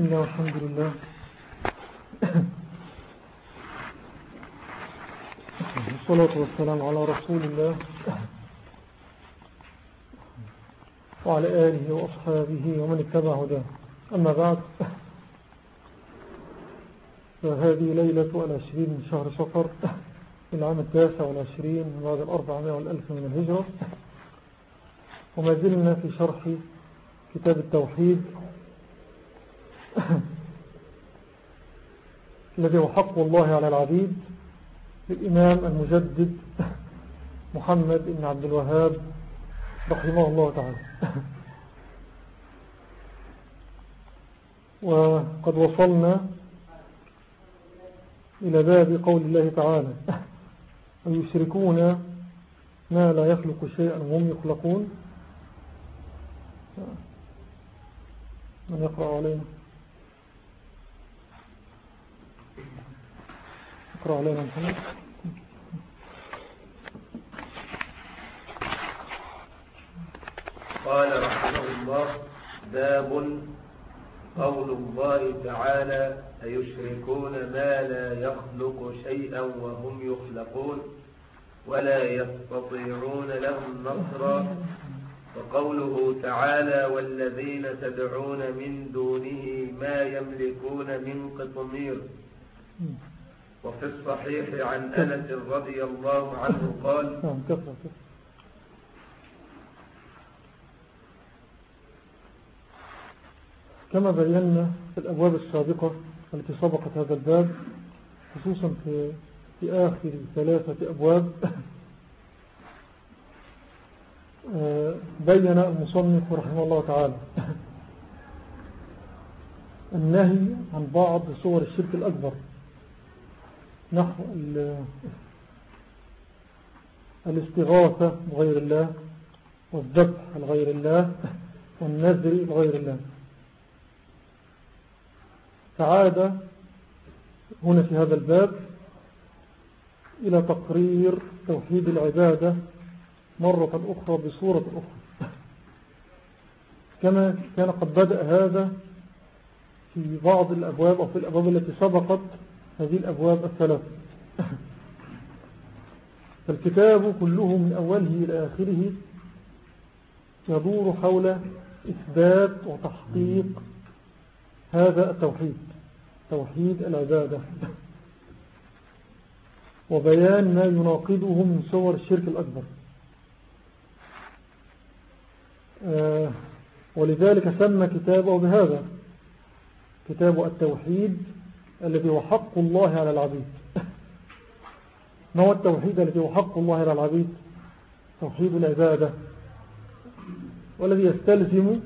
بسم الله والحمد لله. والصلاة والسلام على رسول الله وعلى آله وأصحابه ومن اتبع هداه. أما بعد فهذه ليلة العشرين من شهر صفر العام التاسع والعشرين من بعد الأربعمائة والألف من الهجرة. وما زلنا في شرح كتاب التوحيد الذي هو حق الله على العبيد للإمام المجدد محمد بن عبد الوهاب رحمه الله تعالى. وقد وصلنا إلى باب قول الله تعالى أن يشركون ما لا يخلق شيئا وهم يخلقون؟ من يقرأ علينا؟ اقرأ علينا محمد. قال رحمه الله باب قول الله تعالى أيشركون ما لا يخلق شيئا وهم يخلقون ولا يستطيعون لهم نصرا. وقوله تعالى والذين تدعون من دونه ما يملكون من قطمير. وفي الصحيح عن أنس رضي الله عنه قال نعم كما بينا في الأبواب السابقة التي سبقت هذا الباب خصوصا في, في آخر ثلاثة أبواب بين المصنف رحمه الله تعالى النهي عن بعض صور الشرك الأكبر. نحو الاستغاثة بغير الله والذبح لغير الله والنذر لغير الله. فعاد هنا في هذا الباب إلى تقرير توحيد العبادة مرة أخرى بصورة أخرى. كما كان قد بدأ هذا في بعض الأبواب أو في الأبواب التي سبقت هذه الأبواب الثلاث. فالكتاب كله من أوله إلى آخره يدور حول إثبات وتحقيق هذا التوحيد توحيد العبادة وبيان ما يناقضه من صور الشرك الأكبر. آه ولذلك سمى كتابه بهذا كتاب التوحيد الذي هو حق الله على العبيد. ما هو التوحيد الذي هو حق الله على العبيد؟ توحيد العبادة والذي يستلزم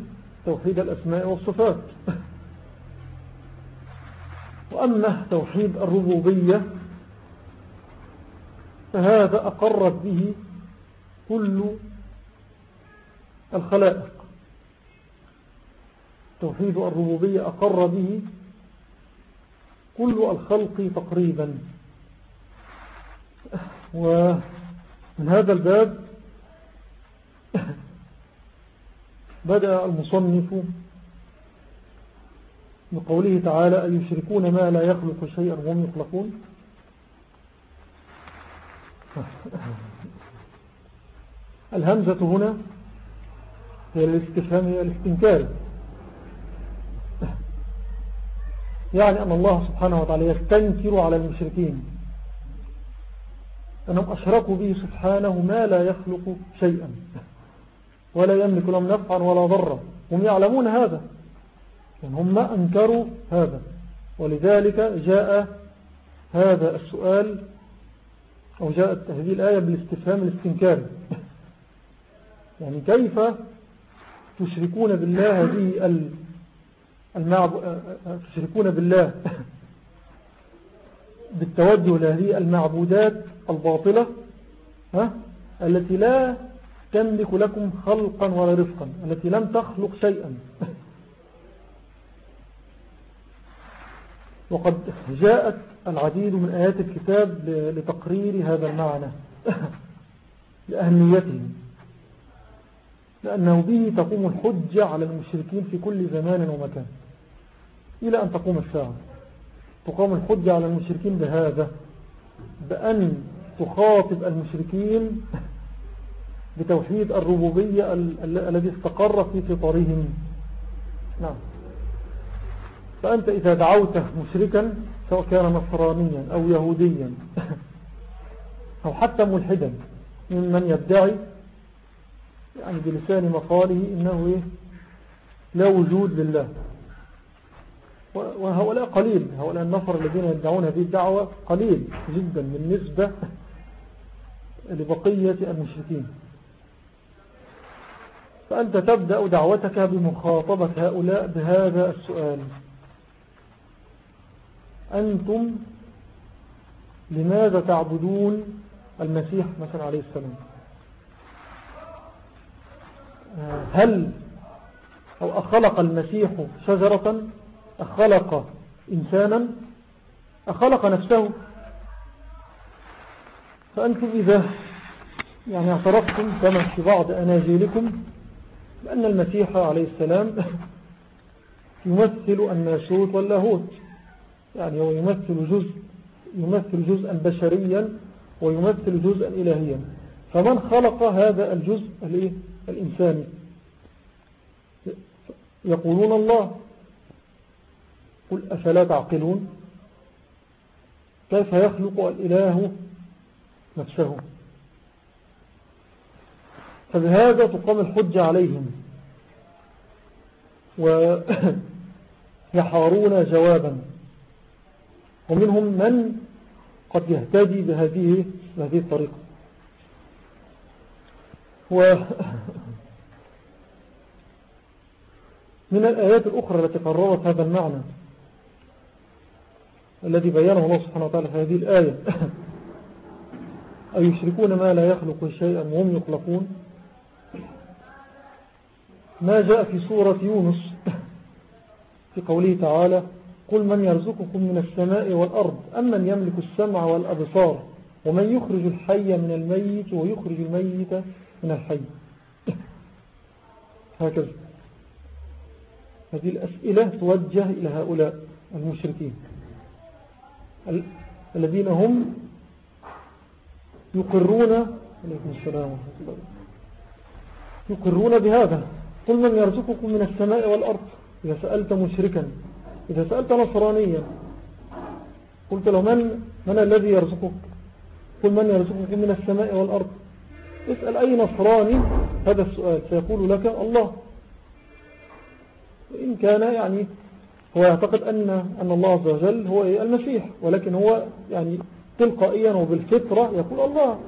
توحيد الأسماء والصفات. وأما توحيد الربوبية فهذا أقرت به كل الخلائق. توحيد الربوبية أقر به كل الخلق تقريبا. ومن هذا الباب بدأ المصنف بقوله تعالى أن يشركون ما لا يخلق شيئا وهم يخلقون؟ الهمزة هنا هي الاستفهام هي الاستنكار. يعني أن الله سبحانه وتعالى يستنكر على المشركين. أنهم أشركوا به سبحانه ما لا يخلق شيئا. ولا يملك لهم نفعا ولا ضرا. هم يعلمون هذا. يعني هم أنكروا هذا. ولذلك جاء هذا السؤال أو جاءت هذه الآية بالاستفهام الاستنكاري يعني كيف تشركون بالله هذه. تشركون بالله بالتوجه لهذه المعبودات الباطلة ها؟ التي لا تملك لكم خلقا ولا رفقا التي لم تخلق شيئا وقد جاءت العديد من آيات الكتاب لتقرير هذا المعنى لأهميته لأنه به تقوم الحجة على المشركين في كل زمان ومكان إلى أن تقوم الساعة. تقام الحجة على المشركين بهذا بأن تخاطب المشركين بتوحيد الربوبية الذي استقر في فطرهم. نعم. فأنت إذا دعوته مشركا سواء كان نصرانيا أو يهوديا أو حتى ملحدا ممن يدعي يعني بلسان مقاله إنه إيه؟ لا وجود لله. وهؤلاء قليل. هؤلاء النفر الذين يدعون هذه الدعوة قليل جدا بالنسبة لبقية المشركين. فأنت تبدأ دعوتك بمخاطبة هؤلاء بهذا السؤال. أنتم لماذا تعبدون المسيح مثلا عليه السلام؟ هل أو أخلق المسيح شجرة أخلق إنسانا أخلق نفسه. فأنتم إذا يعني اعترفتم كما في بعض أناجيلكم بأن المسيح عليه السلام يمثل الناسوت واللاهوت. يعني هو يمثل جزء يمثل جزءا بشريا ويمثل جزءا إلهيا. فمن خلق هذا الجزء الإنساني؟ يقولون الله. قل أفلا تعقلون؟ كيف يخلق الإله نفسه؟ فبهذا تقام الحجة عليهم. ويحارون جوابا. ومنهم من قد يهتدي بهذه, بهذه الطريقة. و من الآيات الأخرى التي قررت هذا المعنى. الذي بيانه الله سبحانه وتعالى في هذه الآية. أو يشركون ما لا يخلق شيئا وهم يخلقون. ما جاء في سورة يونس في قوله تعالى قل من يرزقكم من السماء والأرض أمن يملك السمع والأبصار ومن يخرج الحي من الميت ويخرج الميت من الحي. هكذا. هذه الأسئلة توجه إلى هؤلاء المشركين. الذين هم يقرون عليكم السلام يقرون بهذا. قل من يرزقكم من السماء والأرض إذا سألت مشركا. إذا سألت نصرانيا. قلت له من, من الذي يرزقك؟ قل من يرزقكم من السماء والأرض. اسأل أي نصراني؟ هذا السؤال. سيقول لك الله. وإن كان يعني هو يعتقد أن, أن الله عز وجل هو المسيح ولكن هو يعني تلقائيا وبالفطرة يقول الله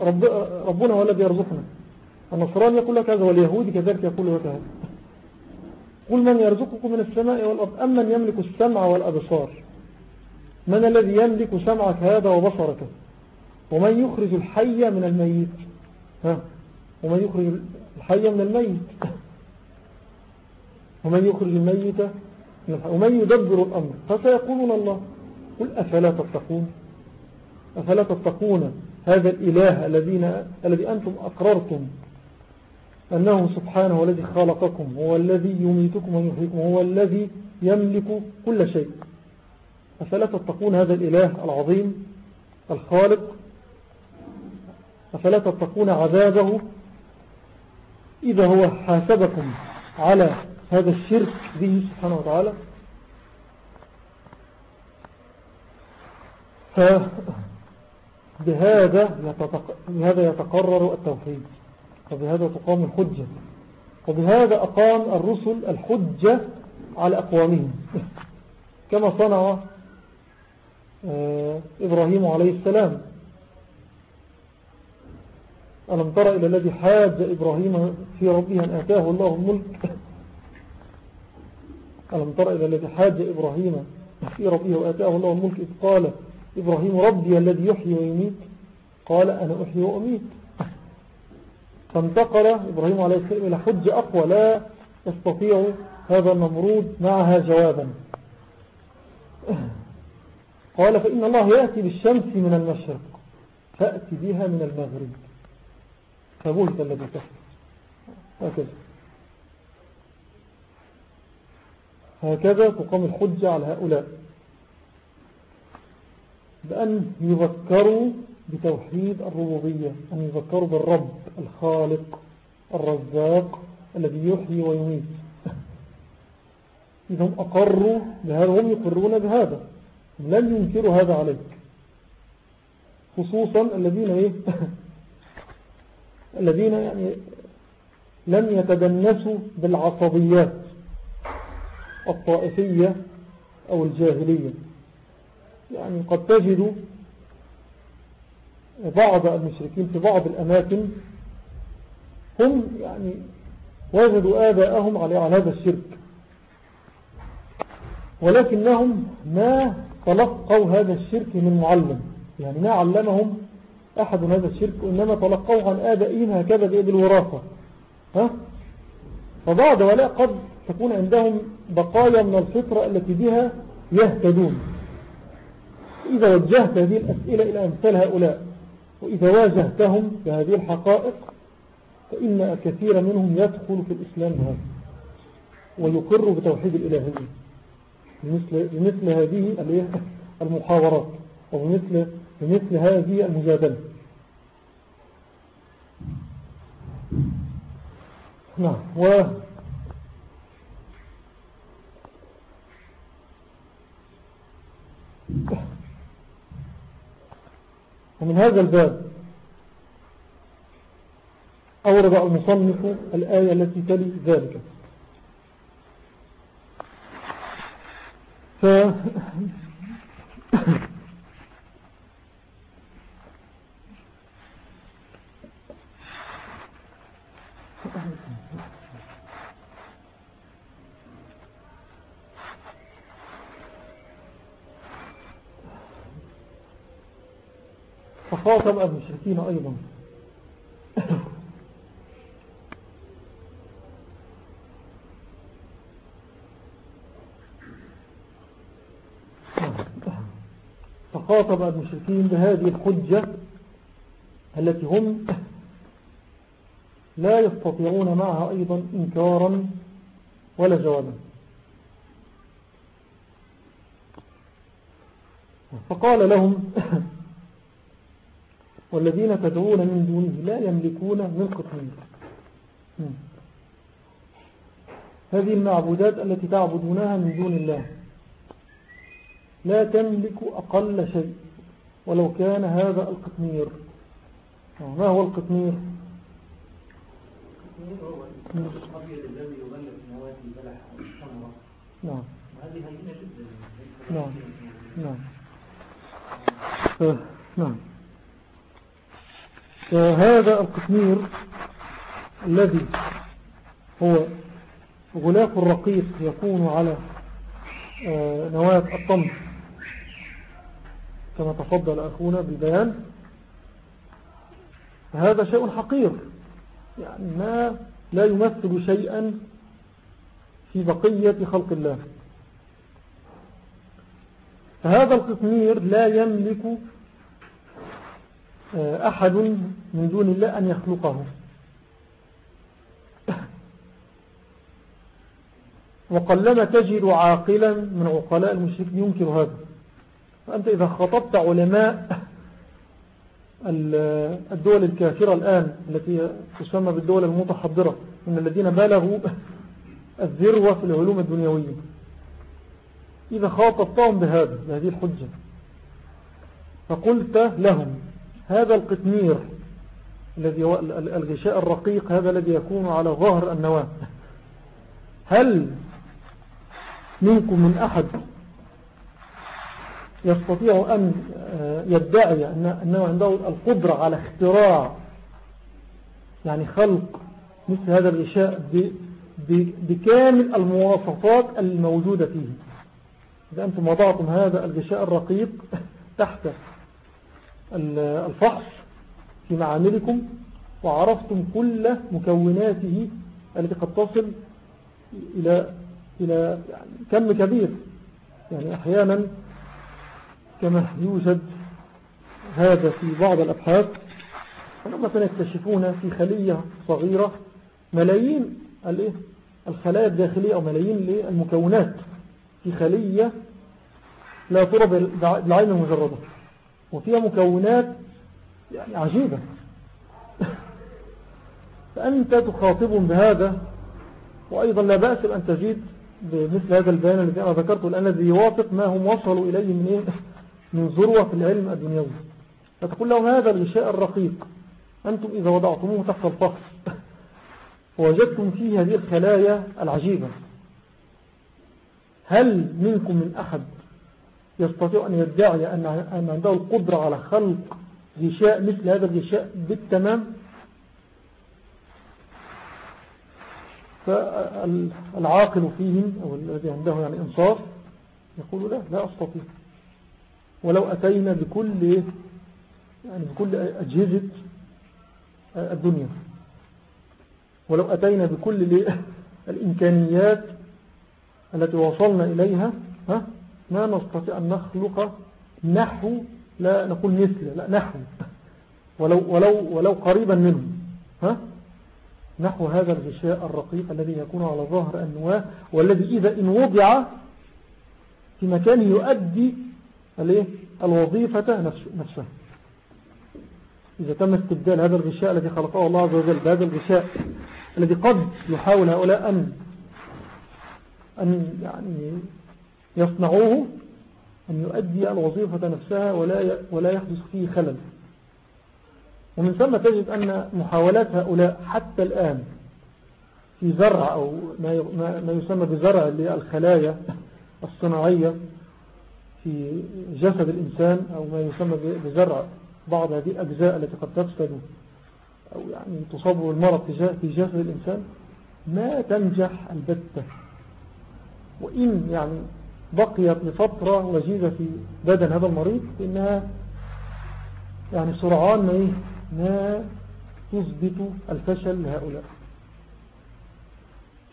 رب ربنا هو الذي يرزقنا. النصران يقول لك هذا واليهودي كذلك يقول لك هذا. قل من يرزقكم من السماء والأرض أم من يملك السمع والأبصار؟ من الذي يملك سمعك هذا وبصرك؟ ومن يخرج الحي من الميت؟ ها؟ ومن يخرج الحي من الميت؟ ومن يخرج الميت ومن يدبر الأمر فسيقولون الله قل أفلا تتقون؟ أفلا تتقون هذا الإله الذين الذي أنتم أقررتم أنه سبحانه الذي خلقكم هو الذي يميتكم ويحييكم هو الذي يملك كل شيء. أفلا تتقون هذا الإله العظيم الخالق؟ أفلا تتقون عذابه؟ إذا هو حاسبكم على هذا الشرك به سبحانه وتعالى. فبهذا بهذا يتقرر التوحيد وبهذا تقام الحجة وبهذا أقام الرسل الحجة على أقوامهم. كما صنع آه، إبراهيم عليه السلام. ألم ترى إلى الذي حاج إبراهيم في ربه أن آتاه الله الملك؟ ألم ترى إلى الذي حاج إبراهيم في ربه وآتاه الله الملك إذ قال إبراهيم ربي الذي يحيي ويميت. قال أنا أحيي وأميت. فانتقل إبراهيم عليه السلام إلى حج أقوى لا يستطيع هذا النمرود معها جوابا. قال فإن الله يأتي بالشمس من المشرق فأتي بها من المغرب. فبهت الذي تحت. هكذا. هكذا تقام الحجة على هؤلاء. بأن يذكروا بتوحيد الربوبية أن يذكروا بالرب الخالق الرزاق الذي يحيي ويميت. إذا هم أقروا بهذا هم يقرون بهذا. لن ينكروا هذا عليك. خصوصا الذين إيه؟ الذين يعني لم يتدنسوا بالعصبيات. الطائفية أو الجاهلية. يعني قد تجد بعض المشركين في بعض الأماكن هم يعني وجدوا آباءهم على هذا الشرك ولكنهم ما تلقوا هذا الشرك من معلم. يعني ما علمهم أحد هذا الشرك إنما تلقوه عن آبائهم هكذا بالوراثة ها؟ فبعض ولا قد تكون عندهم بقايا من الفطرة التي بها يهتدون. إذا وجهت هذه الأسئلة إلى أمثال هؤلاء وإذا واجهتهم بهذه الحقائق فإن كثير منهم يدخل في الإسلام هذا ويقر بتوحيد الإلهية بمثل, هذه المحاورات وبمثل بمثل هذه المجادلة. نعم. و ومن هذا الباب أورد المصنف الآية التي تلي ذلك. ف فخاطب المشركين أيضا. فخاطب المشركين بهذه الحجة التي هم لا يستطيعون معها أيضا إنكارا ولا جوابا. فقال لهم والذين تدعون من دونه لا يملكون من قطمير هذه المعبودات التي تعبدونها من دون الله. لا تملك أقل شيء ولو كان هذا القطمير. ما هو القطمير؟ نعم. نعم. نعم. نعم. فهذا القطمير الذي هو غلاف الرقيق يكون على آه، نواة الطمس كما تفضل أخونا بالبيان. فهذا شيء حقير يعني ما لا يمثل شيئا في بقية خلق الله. فهذا القطمير لا يملك أحد من دون الله أن يخلقه. وقلما تجد عاقلا من عقلاء المشركين ينكر هذا. فأنت إذا خطبت علماء الدول الكافرة الآن التي تسمى بالدول المتحضرة من الذين بلغوا الذروة في العلوم الدنيوية. إذا خاطبتهم بهذا بهذه الحجة فقلت لهم هذا القطمير الذي الغشاء الرقيق هذا الذي يكون على ظهر النواة. هل منكم من أحد يستطيع أن آه، يدعي أنه عنده القدرة على اختراع يعني خلق مثل هذا الغشاء بكامل المواصفات الموجودة فيه؟ إذا أنتم وضعتم هذا الغشاء الرقيق تحت الفحص في معاملكم وعرفتم كل مكوناته التي قد تصل إلى إلى يعني كم كبير. يعني أحيانا كما يوجد هذا في بعض الأبحاث مثلا يكتشفون في خلية صغيرة ملايين الخلايا الداخلية أو ملايين المكونات في خلية لا ترى بالعين المجردة. وفيها مكونات يعني عجيبة. فأنت تخاطبهم بهذا وأيضا لا بأس أن تجد بمثل هذا البيان الذي أنا ذكرته الآن الذي يوافق ما هم وصلوا إليه من, إيه؟ من ذروة في العلم الدنيوي. فتقول لهم هذا الغشاء الرقيق. أنتم إذا وضعتموه تحت الفخص ووجدتم فيه هذه الخلايا العجيبة. هل منكم من أحد يستطيع أن يدعي أن عنده القدرة على خلق غشاء مثل هذا الغشاء بالتمام. فالعاقل فيهم أو الذي عنده يعني إنصاف يقول لا لا أستطيع. ولو أتينا بكل يعني بكل أجهزة الدنيا ولو أتينا بكل الإمكانيات التي وصلنا إليها ها؟ ما نستطيع أن نخلق نحو لا نقول مثل لا نحو. ولو, ولو, ولو قريبا منه. ها؟ نحو هذا الغشاء الرقيق الذي يكون على ظهر النواة والذي إذا إن وضع في مكان يؤدي الوظيفة نفسها إذا تم استبدال هذا الغشاء الذي خلقه الله عز وجل بهذا الغشاء الذي قد يحاول هؤلاء أن أن يعني يصنعوه أن يؤدي الوظيفة نفسها ولا ولا يحدث فيه خلل. ومن ثم تجد أن محاولات هؤلاء حتى الآن في زرع أو ما يسمى بزرع الخلايا الصناعية في جسد الإنسان أو ما يسمى بزرع بعض هذه الأجزاء التي قد تفسد أو يعني تصاب بالمرض في جسد الإنسان ما تنجح البتة. وإن يعني بقيت لفترة وجيزة في بدن هذا المريض إنها يعني سرعان ما, إيه ما تثبت الفشل لهؤلاء.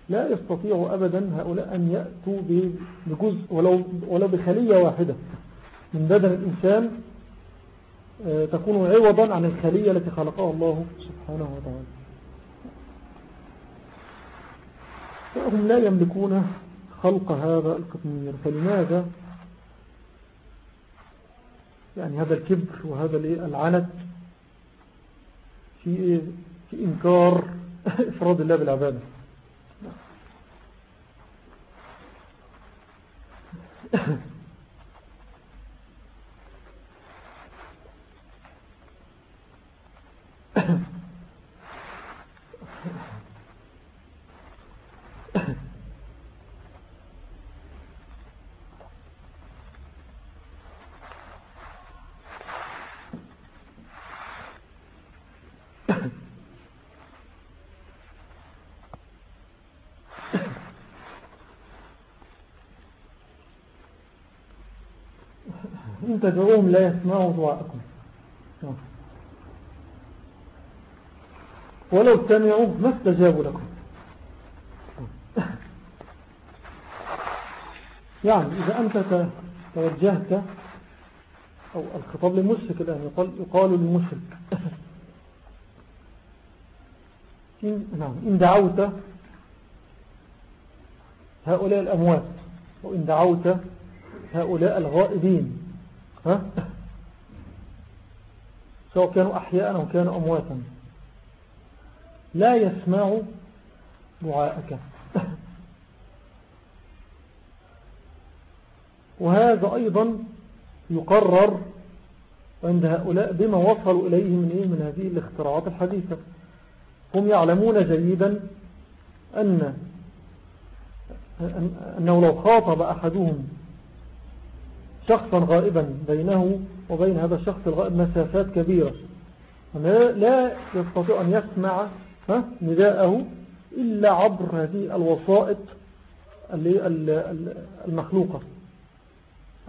لا يستطيع أبدا هؤلاء أن يأتوا بجزء ولو, ولو بخلية واحدة. من بدن الإنسان آه، تكون عوضا عن الخلية التي خلقها الله سبحانه وتعالى. فهم لا يملكون خلق هذا القطمير فلماذا؟ يعني هذا الكبر وهذا العنت. في, في إنكار إفراد الله بالعبادة. تدعوهم لا يسمعوا دعاءكم ولو سمعوا ما استجابوا لكم. يعني إذا أنت توجهت أو الخطاب للمشرك الآن يقال, يقال للمشرك إن, نعم إن دعوت هؤلاء الأموات وإن دعوت هؤلاء الغائبين. سواء كانوا أحياء أو كانوا أمواتا. لا يسمع دعاءك. وهذا أيضا يقرر عند هؤلاء بما وصلوا إليه من, إيه؟ من هذه الاختراعات الحديثة. هم يعلمون جيدا أن أنه لو خاطب أحدهم شخصا غائبا بينه وبين هذا الشخص الغائب مسافات كبيرة. لا يستطيع أن يسمع نداءه إلا عبر هذه الوسائط المخلوقة.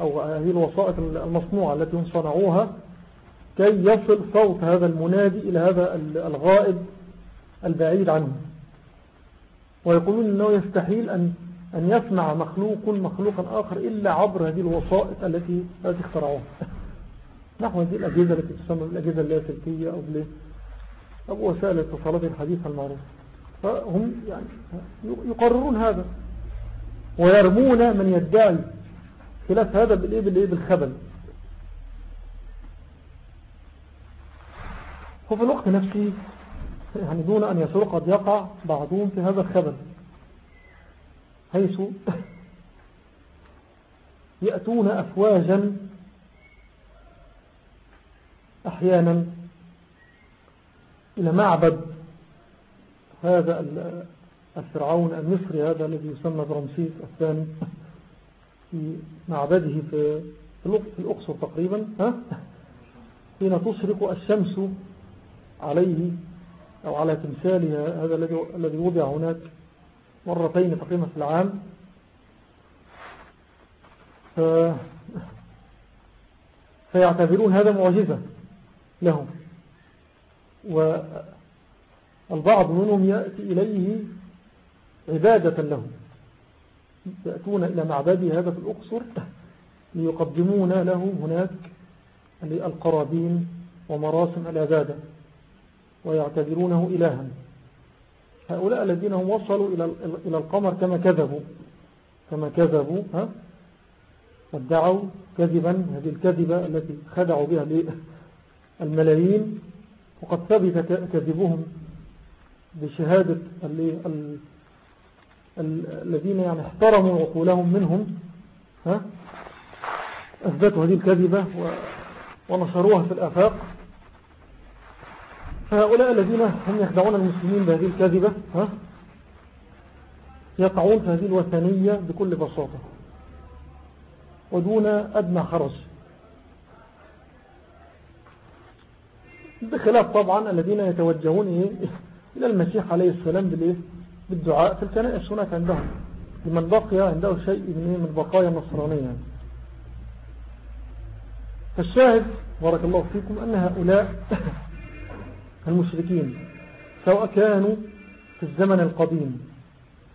أو هذه الوسائط المصنوعة التي صنعوها كي يصل صوت هذا المنادي إلى هذا الغائب البعيد عنه. ويقولون أنه يستحيل أن أن يسمع مخلوق مخلوقا آخر إلا عبر هذه الوسائط التي التي اخترعوها. نحو هذه الأجهزة التي تسمى بالأجهزة اللاسلكية أو, أو وسائل الاتصالات الحديثة المعروفة. فهم يعني يقررون هذا ويرمون من يدعي خلاف هذا بالإيه بالإيه بالخبل. وفي الوقت نفسه يعني دون أن يسر قد يقع بعضهم في هذا الخبل. حيث يأتون أفواجا أحيانا إلى معبد هذا الفرعون المصري هذا الذي يسمى برمسيس الثاني في معبده في الأقصر تقريبا حين تشرق الشمس عليه أو على تمثالها هذا الذي وضع هناك. مرتين تقريبا في العام. فيعتبرون هذا معجزة لهم. والبعض منهم يأتي إليه عبادة لهم. يأتون إلى معبده هذا في الأقصر ليقدمون له هناك القرابين ومراسم العبادة ويعتبرونه إلها. هؤلاء الذين هم وصلوا إلى القمر كما كذبوا كما كذبوا ها؟ وادعوا كذبا هذه الكذبة التي خدعوا بها الملايين وقد ثبت كذبهم بشهادة الذين يعني احترموا عقولهم منهم ها؟ أثبتوا هذه الكذبة ونشروها في الآفاق. فهؤلاء الذين هم يخدعون المسلمين بهذه الكذبة ها؟ يقعون في هذه الوثنية بكل بساطة. ودون أدنى حرج. بخلاف طبعا الذين يتوجهون إيه إلى المسيح عليه السلام بالدعاء في الكنائس هناك عندهم. لمن بقي عنده شيء من بقايا النصرانية فالشاهد بارك الله فيكم أن هؤلاء المشركين سواء كانوا في الزمن القديم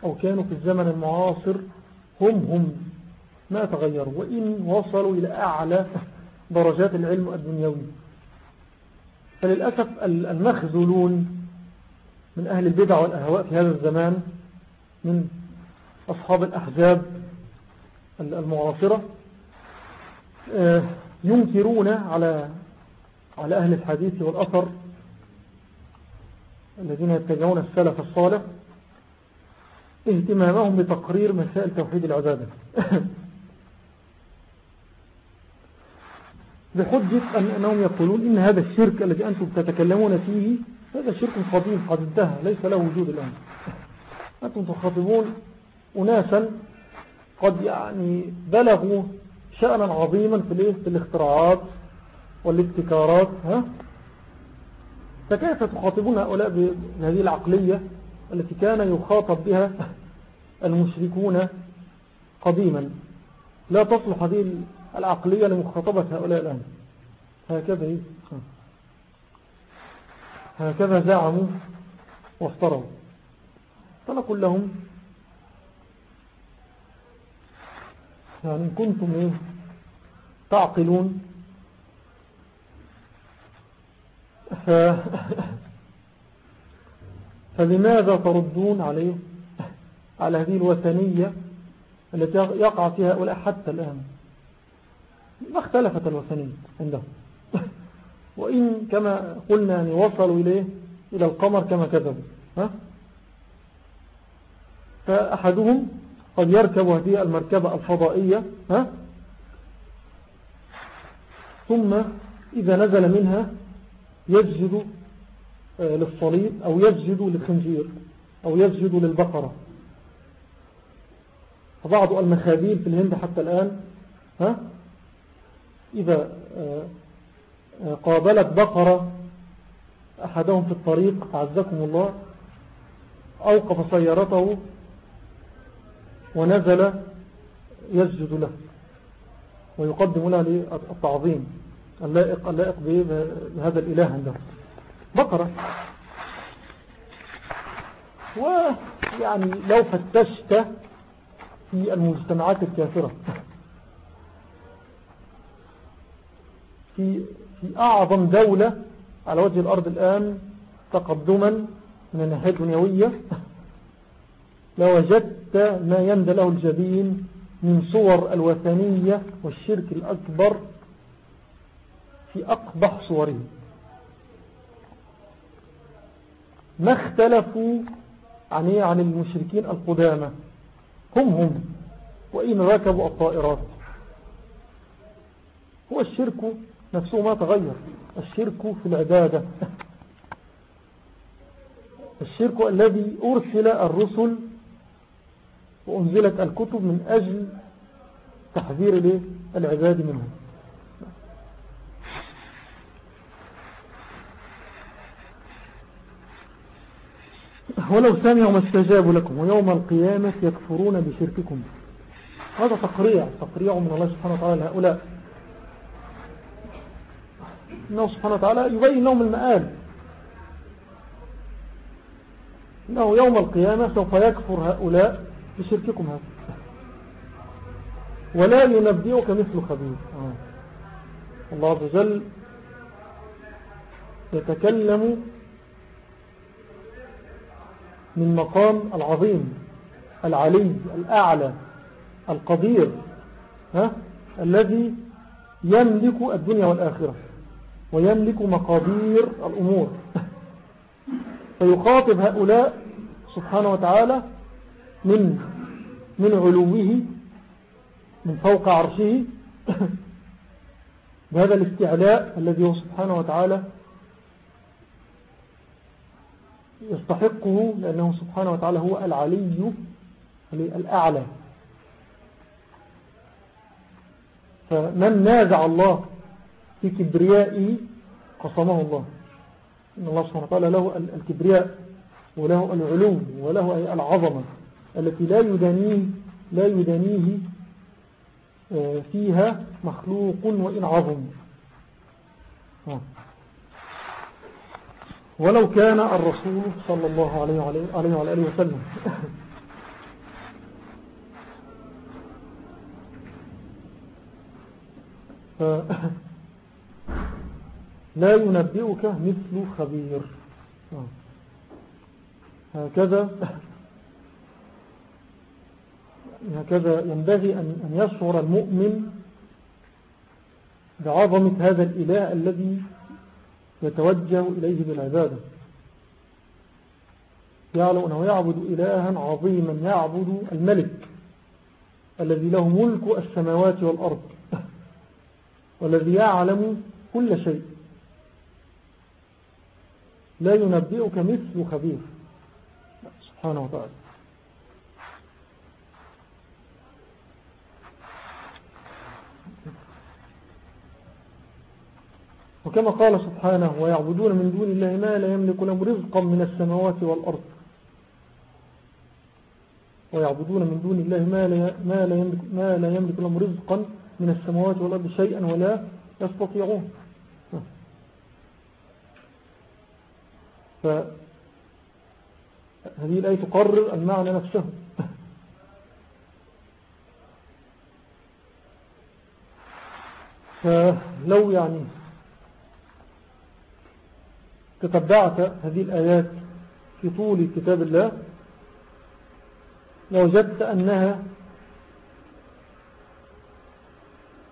أو كانوا في الزمن المعاصر هم هم ما تغيروا وإن وصلوا إلى أعلى درجات العلم الدنيوي. فللأسف المخذولون من أهل البدع والأهواء في هذا الزمان من أصحاب الأحزاب المعاصرة آه، ينكرون على على أهل الحديث والأثر الذين يتبعون السلف الصالح اهتمامهم بتقرير مسائل توحيد العبادة. بحجة أن أنهم يقولون إن هذا الشرك الذي أنتم تتكلمون فيه هذا شرك قديم قد انتهى ليس له وجود الآن. أنتم تخاطبون أناسا قد يعني بلغوا شأنا عظيما في الاختراعات والابتكارات ها؟ فكيف تخاطبون هؤلاء بهذه العقلية التي كان يخاطب بها المشركون قديما؟ لا تصلح هذه العقلية لمخاطبة هؤلاء الآن. هكذا إيه؟ هكذا زعموا وافتروا فنقول لهم يعني كنتم إيه؟ تعقلون ف... فلماذا تردون عليه على هذه الوثنية التي يقع فيها هؤلاء حتى الآن ما اختلفت الوثنية عندهم وإن كما قلنا أن وصلوا إليه إلى القمر كما كذبوا ها؟ فأحدهم قد يركب هذه المركبة الفضائية ها؟ ثم إذا نزل منها يسجد آه، للصليب أو يسجد للخنزير أو يسجد للبقرة. فبعض المخابيل في الهند حتى الآن ها إذا آه، آه، قابلت بقرة أحدهم في الطريق عزكم الله أوقف سيارته ونزل يسجد له ويقدم له التعظيم اللائق, اللائق بهذا الإله عنده بقرة. ويعني لو فتشت في المجتمعات الكافرة. في, في أعظم دولة على وجه الأرض الآن تقدما من الناحية الدنيوية. لوجدت ما يندى له الجبين من صور الوثنية والشرك الأكبر في أقبح صوره ما اختلفوا عن إيه؟ عن المشركين القدامى. هم هم. وإن ركبوا الطائرات. هو الشرك نفسه ما تغير. الشرك في العبادة. الشرك الذي أرسل الرسل وأنزلت الكتب من أجل تحذير العباد منه ولو سمعوا ما استجابوا لكم ويوم القيامة يكفرون بشرككم. هذا تقريع تقريع من الله سبحانه وتعالى لهؤلاء. إنه سبحانه وتعالى يبين لهم المآل. إنه يوم القيامة سوف يكفر هؤلاء بشرككم هذا. ولا ينبئك مثل خبير. آه. الله عز وجل يتكلم من مقام العظيم العلي الأعلى القدير ها؟ الذي يملك الدنيا والآخرة ويملك مقادير الأمور فيخاطب هؤلاء سبحانه وتعالى من من علوه من فوق عرشه بهذا الاستعلاء الذي هو سبحانه وتعالى يستحقه لأنه سبحانه وتعالى هو العلي الأعلى فمن نازع الله في كبريائه قصمه الله إن الله سبحانه وتعالى له الكبرياء وله العلو وله العظمة التي لا يدانيه لا يدانيه آه، فيها مخلوق وإن عظم. ولو كان الرسول صلى الله عليه وعلى آله وسلم لا ينبئك مثل خبير. هكذا هكذا ينبغي أن يشعر المؤمن بعظمة هذا الإله الذي يتوجه إليه بالعبادة يعلم أنه يعبد إلها عظيما يعبد الملك الذي له ملك السماوات والأرض والذي يعلم كل شيء. لا ينبئك مثل خبير. سبحانه وتعالى. وكما قال سبحانه ويعبدون من دون الله ما لا يملك لهم رزقا من السماوات والأرض. ويعبدون من دون الله ما لا, ما لا, يملك, ما لا يملك لهم رزقا من السماوات والأرض شيئا ولا يستطيعون. فهذه الآية تقرر المعنى نفسه. فلو يعني تتبعت هذه الآيات في طول كتاب الله لوجدت أنها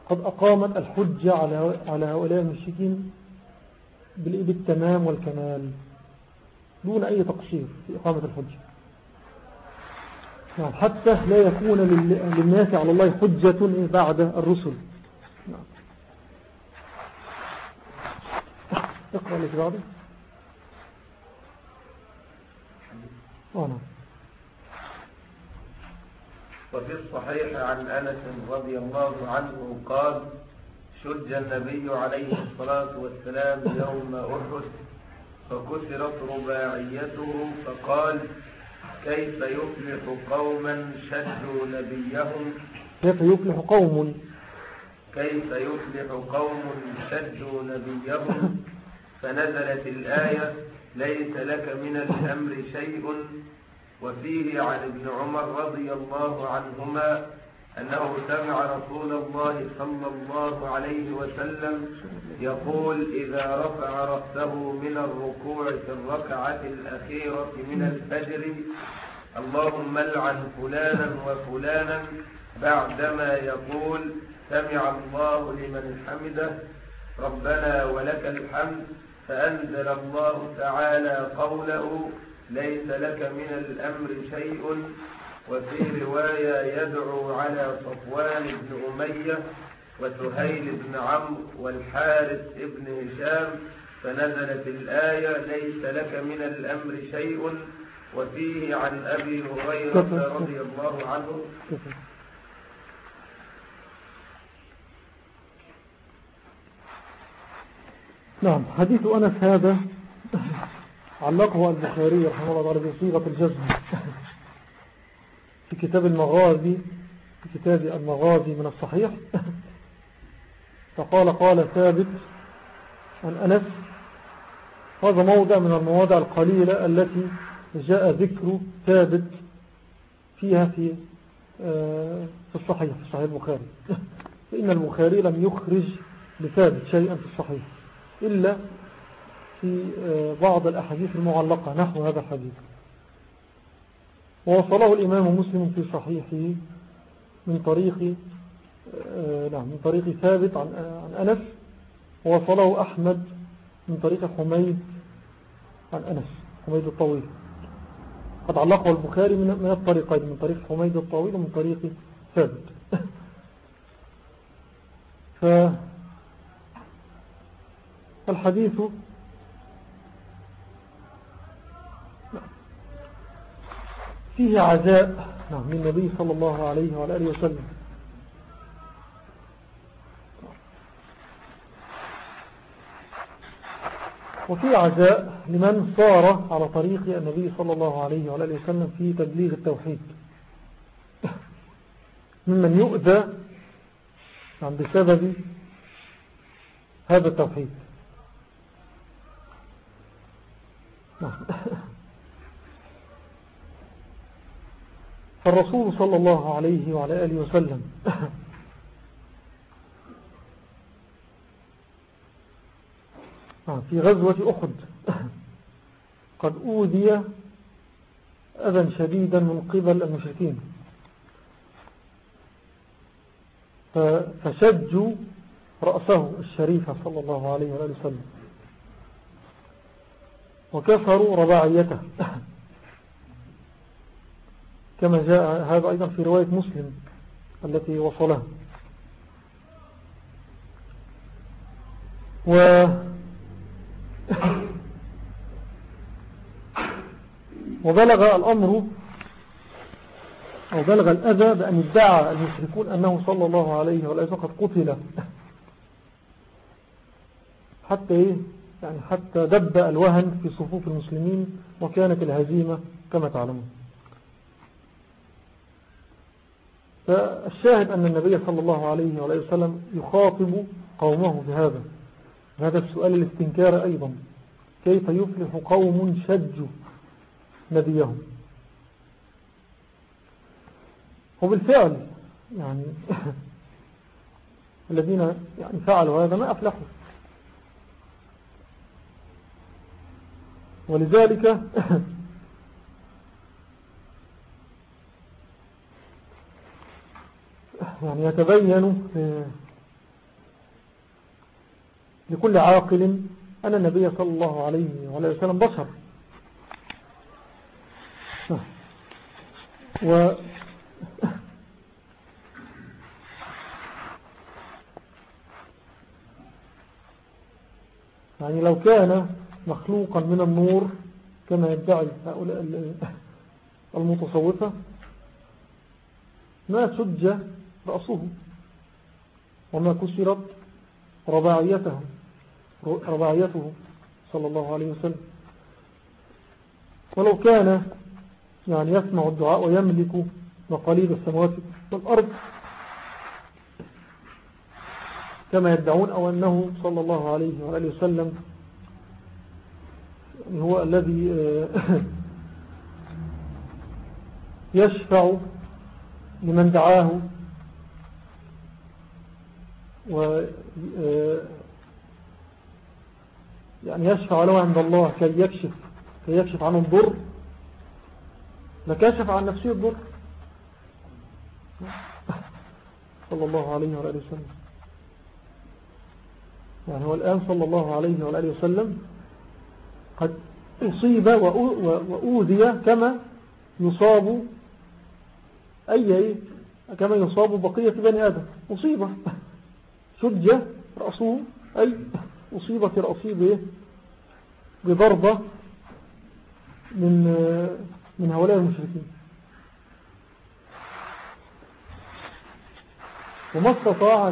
قد أقامت الحجة على هؤلاء المشركين بالإيد التمام والكمال دون أي تقصير في إقامة الحجة. نعم حتى لا يكون للناس على الله حجة بعد الرسل. نعم. اقرأ لك بعده نعم وفي الصحيح عن أنس رضي الله عنه قال شج النبي عليه الصلاة والسلام يوم أحد فكسرت رباعيته فقال كيف يفلح قوما شدوا نبيهم؟ كيف يفلح قوم؟ كيف يفلح قوم شدوا نبيهم؟ فنزلت الآية ليس لك من الأمر شيء. وفيه عن ابن عمر رضي الله عنهما أنه سمع رسول الله صلى الله عليه وسلم يقول إذا رفع رأسه من الركوع في الركعة الأخيرة من الفجر اللهم العن فلانا وفلانا بعدما يقول سمع الله لمن حمده ربنا ولك الحمد. فأنزل الله تعالى قوله ليس لك من الأمر شيء وفي رواية يدعو على صفوان بن أمية وسهيل بن عمرو والحارث بن هشام فنزلت الآية ليس لك من الأمر شيء. وفيه عن أبي هريرة رضي الله عنه نعم حديث أنس هذا علقه البخاري رحمه الله تعالى بصيغة الجزم. في كتاب المغازي في كتاب المغازي من الصحيح. فقال قال ثابت عن أنس هذا موضع من المواضع القليلة التي جاء ذكر ثابت فيها في آه، في الصحيح في صحيح البخاري. فإن البخاري لم يخرج لثابت شيئا في الصحيح. إلا في آه، بعض الأحاديث المعلقة نحو هذا الحديث. ووصله الإمام مسلم في صحيحه من طريق آه، نعم من طريق ثابت عن, عن أنس. ووصله أحمد من طريق حميد عن أنس حميد الطويل. قد علقه البخاري من الطريقين من طريق حميد الطويل ومن طريق ثابت. فالحديث فيه عزاء نعم من النبي صلى الله عليه وعلى آله وسلم. وفي عزاء لمن صار على طريق النبي صلى الله عليه وعلى آله وسلم في تبليغ التوحيد. ممن يؤذى نعم بسبب هذا التوحيد نعم فالرسول صلى الله عليه وعلى آله وسلم في غزوة أحد قد أوذي أذى شديدا من قبل المشركين. فشجوا رأسه الشريف صلى الله عليه وآله وسلم. وكسروا رباعيته. كما جاء هذا أيضا في رواية مسلم التي وصلها. و وبلغ الأمر أو بلغ الأذى بأن ادعى المشركون أنه صلى الله عليه وسلم قد قتل. حتى إيه؟ يعني حتى دب الوهن في صفوف المسلمين وكانت الهزيمة كما تعلمون. فالشاهد أن النبي صلى الله عليه وسلم يخاطب قومه بهذا. هذا السؤال الاستنكار أيضا. كيف يفلح قوم شجوا نبيهم؟ وبالفعل يعني الذين يعني فعلوا هذا ما أفلحوا. ولذلك يعني يتبين لكل عاقل أن النبي صلى الله عليه وسلم بشر. و يعني لو كان مخلوقا من النور كما يدعي هؤلاء المتصوفة. ما سج رأسه وما كسرت رباعيته رباعيته صلى الله عليه وسلم. ولو كان يعني يسمع الدعاء ويملك مقاليد السماوات والأرض كما يدعون أو أنه صلى الله عليه وآله وسلم هو الذي آه، يشفع لمن دعاه و آه، يعني يشفع له عند الله كي يكشف كي يكشف عنه الضر. لكاشف عن نفسه الضر. صلى الله عليه وآله وسلم. يعني هو الآن صلى الله عليه وآله وسلم قد أصيب وأوذي كما يصاب أي كما يصاب بقية بني آدم. أصيب شج رأسه أي أصيبت رأسه بضربة من من هؤلاء المشركين. وما استطاع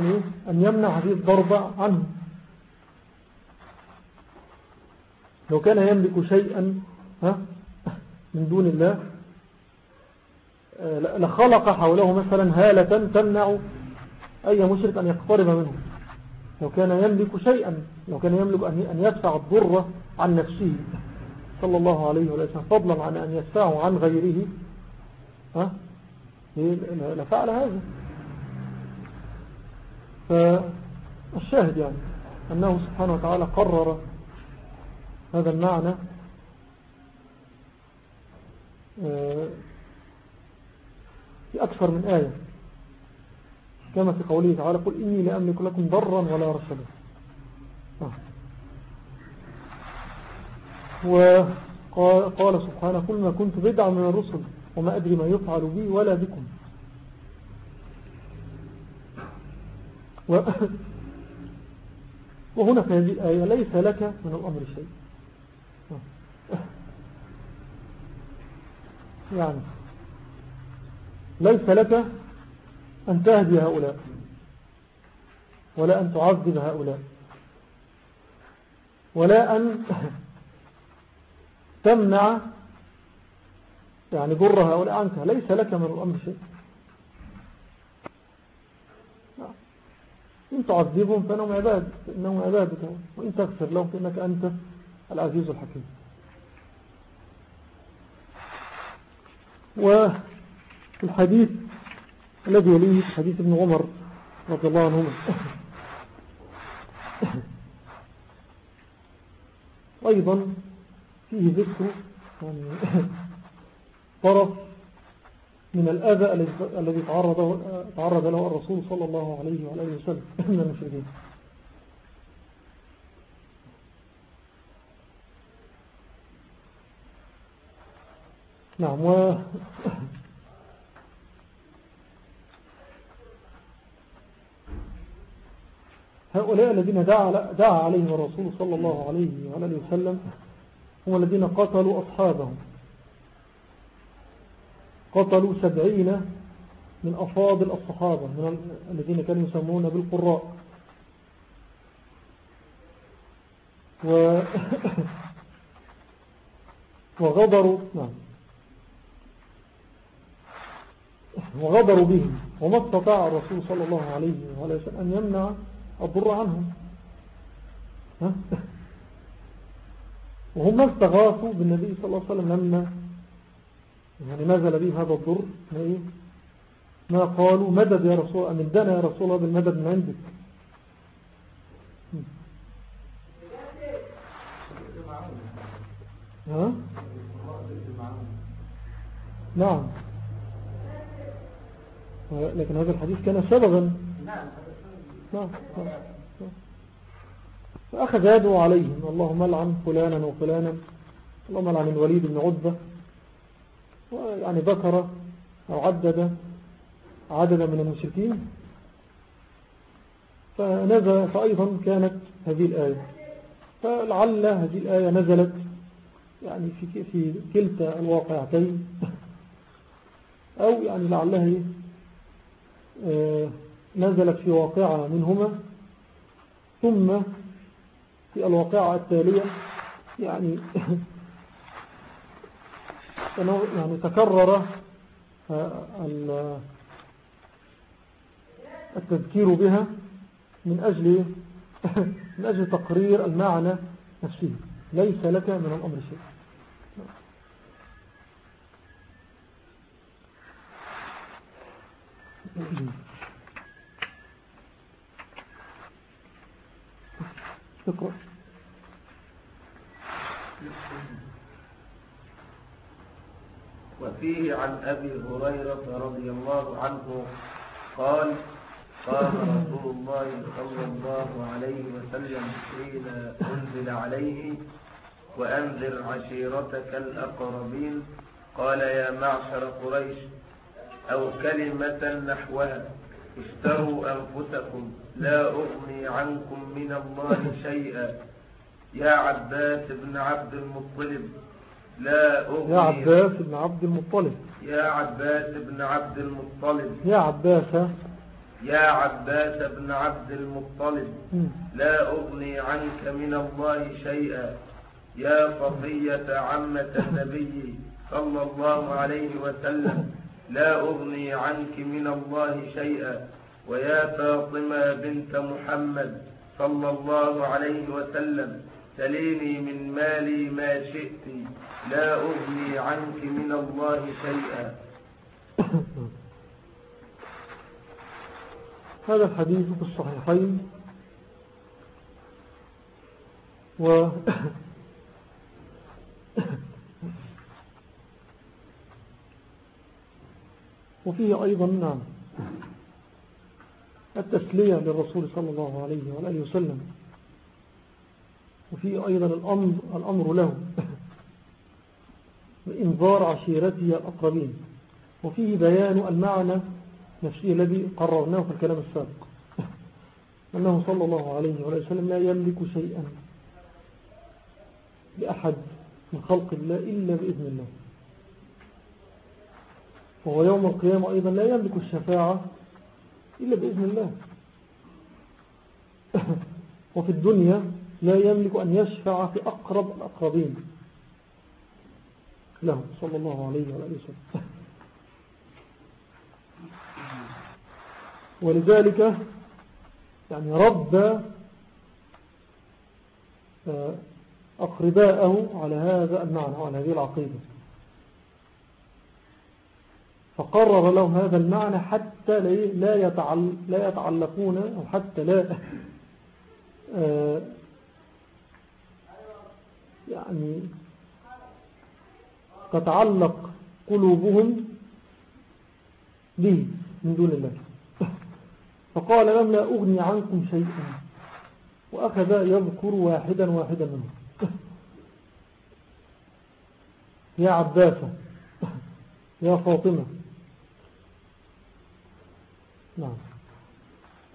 أن يمنع هذه الضربة عنه. لو كان يملك شيئا من دون الله آه، لخلق حوله مثلا هالة تمنع أي مشرك أن يقترب منه. لو كان يملك شيئا لو كان يملك أن يدفع الضر عن نفسه صلى الله عليه وسلم فضلا عن أن يدفعه عن غيره ها لفعل هذا. فالشاهد يعني أنه سبحانه وتعالى قرر هذا المعنى آه، في أكثر من آية. كما في قوله تعالى قل إني لأملك لكم ضرا ولا رشدا. آه. وقال سبحانه كل ما كنت بدعا من الرسل وما أدري ما يفعل بي ولا بكم. وهنا في هذه الآية ليس لك من الأمر شيء. يعني. ليس لك أن تهدي هؤلاء ولا أن تعذب هؤلاء ولا أن تمنع يعني ضر هؤلاء عنك. ليس لك من الأمر شيء. إن تعذبهم فإنهم عباد إنهم عبادك وإن تغفر لهم فإنك أنت العزيز الحكيم. والحديث الذي يليه حديث ابن عمر رضي الله عنهما أيضا فيه ذكر يعني طرف من الأذى الذي تعرض له الرسول صلى الله عليه وسلم من المشركين. نعم و هؤلاء الذين دعا, دعا عليهم الرسول صلى الله عليه وعلى وسلم هم الذين قتلوا أصحابهم. قتلوا سبعين من أفاضل الصحابة من الذين كانوا يسمون بالقراء. و وغدروا نعم. وغدروا بهم وما استطاع الرسول صلى الله عليه وسلم أن يمنع الضر عنهم ها؟ وهم استغاثوا بالنبي صلى الله عليه وسلم لما يعني نزل بهم هذا الضر ما, إيه؟ ما قالوا مدد يا رسول أمدنا يا رسول الله بالمدد من عندك ها؟ نعم لكن هذا الحديث كان سببا. نعم. فأخذ يدعو عليهم. اللهم لعن فلانا وفلانا. اللهم لعن الوليد بن عدة ويعني ذكر أو عدد عددا من المشركين. فأيضا كانت هذه الآية. فلعل هذه الآية نزلت يعني في كلتا الواقعتين. أو يعني لعلها نزلت في واقعة منهما ثم في الواقعة التالية يعني يعني تكرر آه، التذكير بها من أجل من أجل تقرير المعنى نفسه. ليس لك من الأمر شيء. وفيه عن أبي هريرة رضي الله عنه قال قال رسول الله صلى الله عليه وسلم حين أنزل عليه وأنذر عشيرتك الأقربين قال يا معشر قريش أو كلمة نحوها. اشتروا أنفسكم. لا أغني عنكم من الله شيئا. يا عباس بن عبد المطلب. لا أغني يا عباس بن عبد المطلب. يا عباس بن عبد المطلب. يا عباس. يا عباس بن عبد المطلب. لا أغني عنك من الله شيئا. يا صفية عمة النبي صلى الله عليه وسلم. لا أغني عنك من الله شيئا. ويا فاطمة بنت محمد صلى الله عليه وسلم سليني من مالي ما شئت. لا أغني عنك من الله شيئا. هذا الحديث في الصحيحين. و وفيه أيضا نعم. التسلية للرسول صلى الله عليه وآله وسلم. وفيه أيضا الأمر, الأمر له. بإنذار عشيرته الأقربين. وفيه بيان المعنى نفسه الذي قررناه في الكلام السابق. أنه صلى الله عليه وسلم لا يملك شيئا لأحد من خلق الله إلا بإذن الله. وهو يوم القيامة أيضا لا يملك الشفاعة إلا بإذن الله. وفي الدنيا لا يملك أن يشفع في أقرب الأقربين. له صلى الله عليه وآله وسلم. ولذلك يعني رب آه، أقرباءه على هذا المعنى وعلى هذه العقيدة. فقرر لهم هذا المعنى حتى لا لا يتعلقون أو حتى لا آه، يعني تتعلق قلوبهم به من دون الله. فقال لهم لا أغني عنكم شيئا وأخذ يذكر واحدا واحدا منهم. يا عباسة يا فاطمة نعم.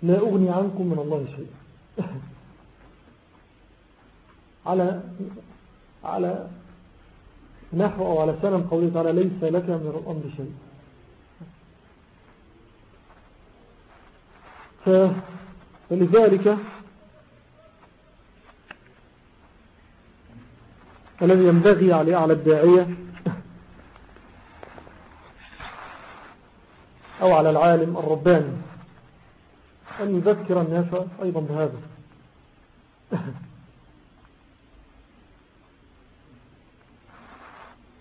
لا أغني عنكم من الله شيئا على على نحو أو على سنم قوله تعالى ليس لك من الأمر شيء. فلذلك الذي ينبغي على الداعية أو على العالم الرباني. أن يذكر الناس أيضا بهذا.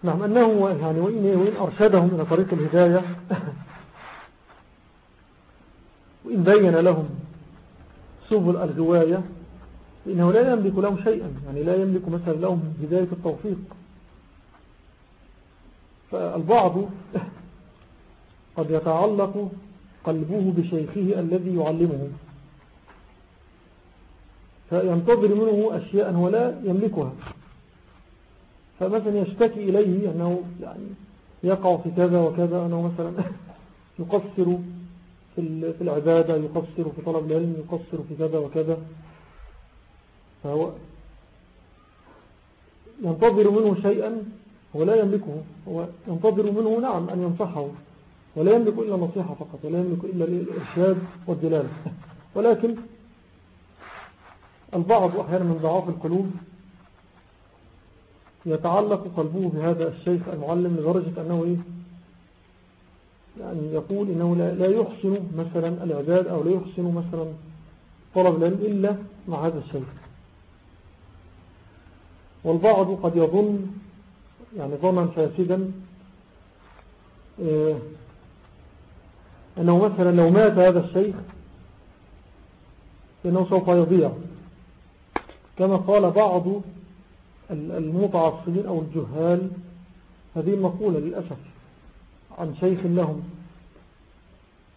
نعم أنه يعني وإن, وإن أرشدهم إلى طريق الهداية. وإن بين لهم سبل الغواية فإنه لا يملك لهم شيئا. يعني لا يملك مثلا لهم هداية التوفيق. فالبعض قد يتعلق قلبه بشيخه الذي يعلمه. فينتظر منه أشياء هو لا يملكها. فمثلا يشتكي إليه أنه يعني يقع في كذا وكذا أنه مثلا يقصر في العبادة يقصر في طلب العلم يقصر في كذا وكذا. فهو ينتظر منه شيئا هو لا يملكه. هو ينتظر منه نعم أن ينصحه. ولا يملك إلا النصيحة فقط ولا يملك إلا الإرشاد والدلالة. ولكن البعض أحيانا من ضعاف القلوب يتعلق قلبه بهذا الشيخ المعلم لدرجة أنه يعني يقول إنه لا يحسن مثلا العباد أو لا يحسن مثلا طلب العلم إلا مع هذا الشيخ. والبعض قد يظن يعني ظنا فاسدا آه، أنه مثلا لو مات هذا الشيخ فإنه سوف يضيع. كما قال بعض المتعصبين أو الجهال هذه المقولة للأسف عن شيخ لهم.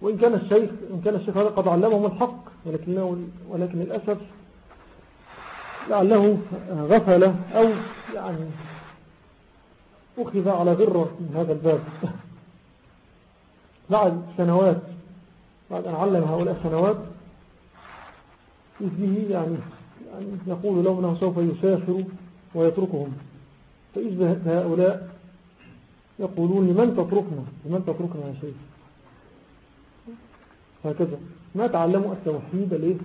وإن كان الشيخ إن كان الشيخ هذا قد علمهم الحق ولكن, ولكن للأسف لعله غفل أو يعني أخذ على غرة من هذا الباب. بعد سنوات بعد أن علم هؤلاء السنوات إذ به يعني, يعني يقول لهم أنه سوف يسافر ويتركهم. فإذ بهؤلاء يقولون لمن تتركنا؟ لمن تتركنا يا شيخ؟ هكذا. ما تعلموا التوحيد ليه؟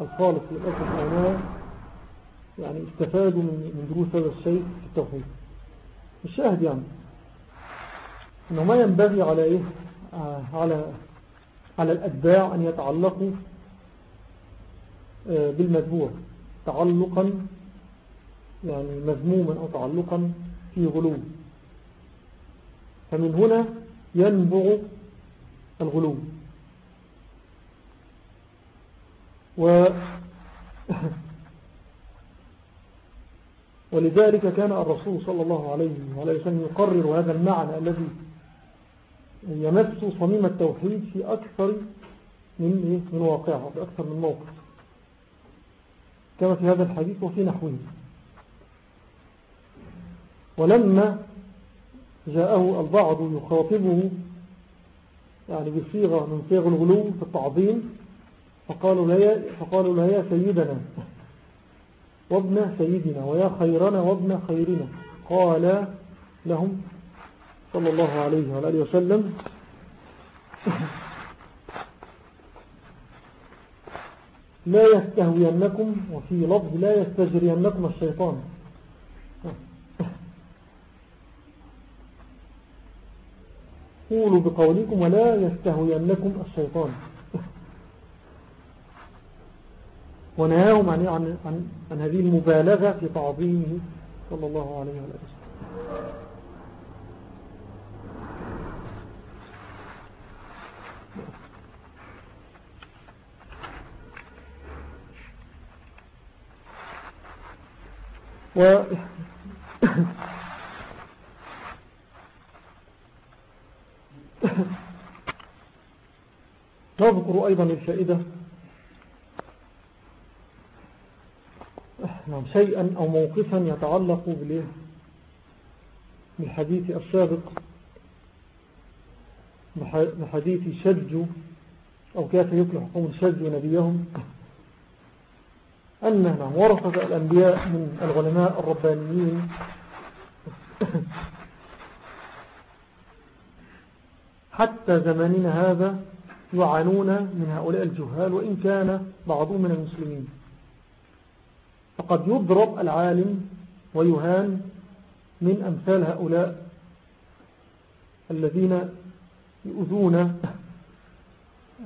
الخالص للأسف يعني استفادوا من دروس هذا الشيء في التوحيد. الشاهد يعني إنه ما ينبغي على إيه على على الأتباع أن يتعلقوا آه، بالمتبوع تعلقا يعني مذموما أو تعلقا في غلو. فمن هنا ينبع الغلو. و ولذلك كان الرسول صلى الله عليه وسلم يقرر هذا المعنى الذي يمس صميم التوحيد في أكثر من, إيه؟ من واقعه في أكثر من موقف. كما في هذا الحديث وفي نحوه. ولما جاءه البعض يخاطبه يعني بصيغة من صيغ الغلو في التعظيم فقالوا له فقالوا له يا سيدنا وابن سيدنا ويا خيرنا وابن خيرنا. قال لهم صلى الله عليه وآله وسلم. لا يستهوينكم وفي لفظ لا يستجرينكم الشيطان. قولوا بقولكم ولا يستهوينكم الشيطان. ونهاهم عن, عن, عن, عن هذه المبالغة في تعظيمه صلى الله عليه وسلم. و نذكر أيضا الفائدة. نعم شيئا أو موقفا يتعلق بالحديث السابق. بحديث شج أو كيف يفلح قوم شج نبيهم. أننا ورثة الأنبياء من العلماء الربانيين. حتى زماننا هذا يعانون من هؤلاء الجهال وإن كان بعضهم من المسلمين. فقد يضرب العالم ويهان من أمثال هؤلاء الذين يؤذون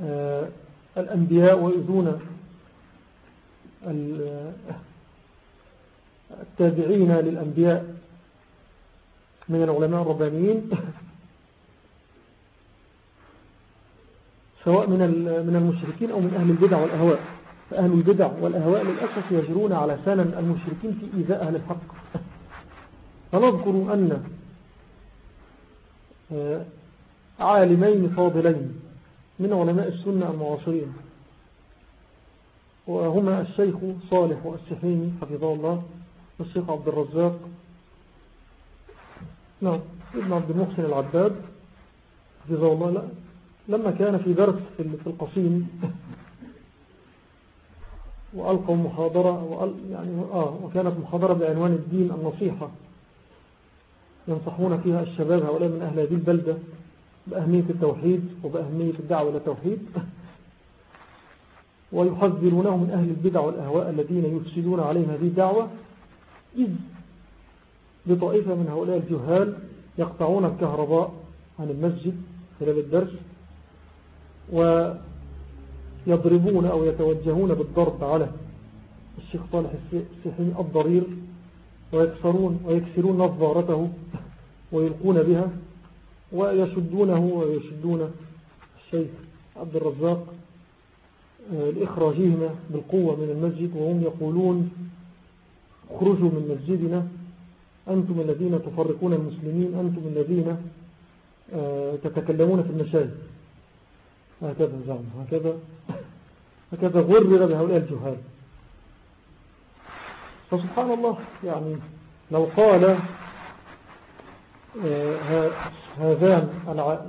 آه، الأنبياء ويؤذون التابعين للأنبياء من العلماء الربانيين سواء من من المشركين أو من أهل البدع والأهواء. فأهل البدع والأهواء للأسف يجرون على سنن المشركين في إيذاء أهل الحق. فنذكر أن آه، عالمين فاضلين من علماء السنة المعاصرين. وهما الشيخ صالح والسحيمي حفظه الله والشيخ عبد الرزاق. نعم ابن عبد المحسن العباد حفظه الله. لا لما كان في درس في القصيم وألقوا محاضرة وأل يعني آه وكانت محاضرة بعنوان الدين النصيحة. ينصحون فيها الشباب هؤلاء من أهل هذه البلدة بأهمية التوحيد وبأهمية الدعوة إلى التوحيد ويحذرونه من أهل البدع والأهواء الذين يفسدون عليهم هذه الدعوة. إذ بطائفة من هؤلاء الجهال يقطعون الكهرباء عن المسجد خلال الدرس ويضربون أو يتوجهون بالضرب على الشيخ صالح السيحين الضرير ويكسرون, ويكسرون نظارته ويلقون بها ويشدونه ويشدون الشيخ عبد الرزاق لإخراجهما بالقوة من المسجد وهم يقولون اخرجوا من مسجدنا. أنتم الذين تفرقون المسلمين أنتم الذين آه، تتكلمون في المشاهد. هكذا زعم هكذا هكذا غرر بهؤلاء الجهال. فسبحان الله يعني لو قال آه، هذان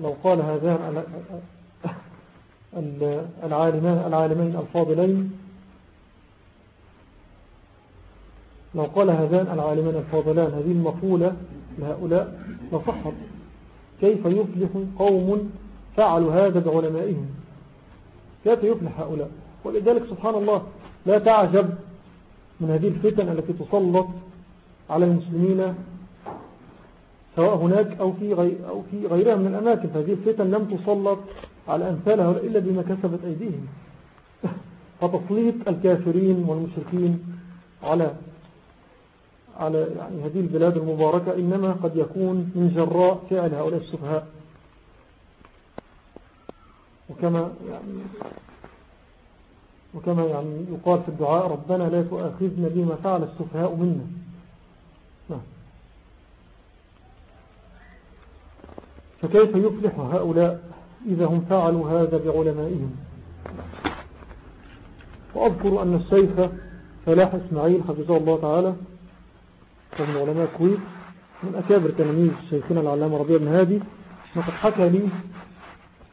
لو قال هذان العالمين الفاضلين. لو قال هذان العالمان الفاضلان هذه المقولة لهؤلاء لصحت. كيف يفلح قوم فعلوا هذا بعلمائهم؟ كيف يفلح هؤلاء؟ ولذلك سبحان الله لا تعجب من هذه الفتن التي تسلط على المسلمين سواء هناك أو في, غير أو في غيرها من الأماكن. فهذه الفتن لم تسلط على أمثالها إلا بما كسبت أيديهم. فتسليط الكافرين والمشركين على على يعني هذه البلاد المباركة إنما قد يكون من جراء فعل هؤلاء السفهاء. وكما يعني وكما يعني يقال في الدعاء ربنا لا تؤاخذنا بما فعل السفهاء منا. فكيف يفلح هؤلاء؟ إذا هم فعلوا هذا بعلمائهم. وأذكر أن الشيخ فلاح إسماعيل حفظه الله تعالى ومن علماء الكويت من أكابر تلاميذ شيخنا العلامة ربيع بن هادي. وقد حكى لي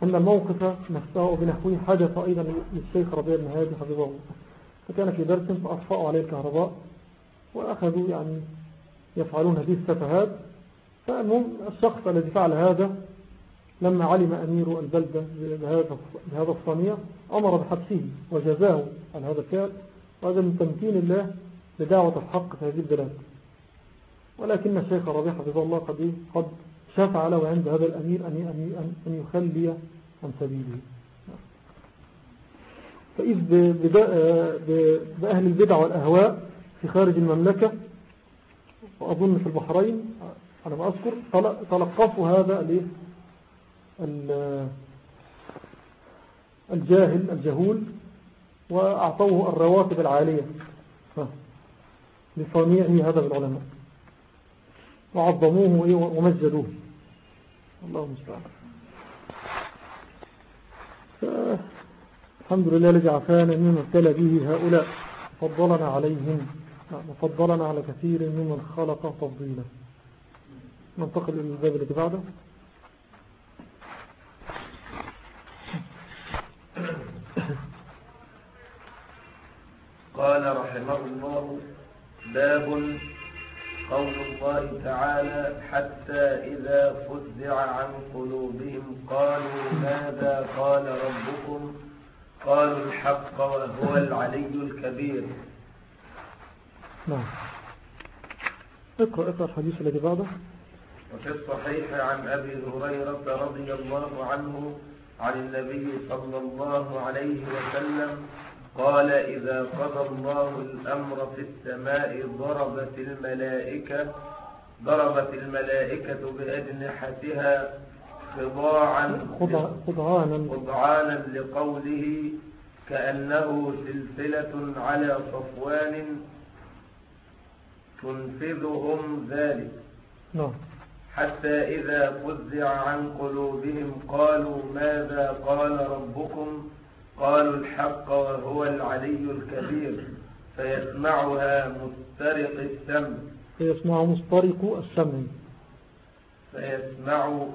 أن الموقف نفسه بنحوه حدث أيضا للشيخ ربيع بن هادي حفظه الله. فكان في درس فأطفأوا عليه الكهرباء وأخذوا يعني يفعلون هذه السفهات. فالمهم الشخص الذي فعل هذا لما علم أمير البلدة بهذا الصنيع أمر بحبسه وجزاه عن هذا الفعل وهذا من تمكين الله لدعوة الحق في هذه البلاد. ولكن الشيخ ربيع حفظه الله قد قد شفع له عند هذا الأمير أن أن يخلي عن سبيله. فإذ بأهل البدع والأهواء في خارج المملكة وأظن في البحرين على ما أذكر تلقفوا هذا الجاهل الجهول وأعطوه الرواتب العالية. لصنيعه هذا بالعلماء. وعظموه ومجدوه. الله المستعان. الحمد لله الذي عفانا مما ابتلى به هؤلاء. فضلنا عليهم. وفضلنا على كثير ممن خلق تفضيلا. ننتقل إلى الباب الذي بعده. قال رحمه الله باب قول الله تعالى حتى إذا فزع عن قلوبهم قالوا ماذا قال ربكم؟ قالوا الحق وهو العلي الكبير. نعم. اقرأ اقرأ الحديث الذي بعده. وفي الصحيح عن أبي هريرة رضي الله عنه عن النبي صلى الله عليه وسلم قال إذا قضى الله الأمر في السماء ضربت الملائكة ضربت الملائكة بأجنحتها خضاعا خضعانا. خضعانا لقوله كأنه سلسلة على صفوان تنفذهم ذلك. نعم. حتى إذا فزع عن قلوبهم قالوا ماذا قال ربكم؟ قالوا الحق وهو العلي الكبير فيسمعها مسترق السمع. فيسمع مسترق السمع. فيسمع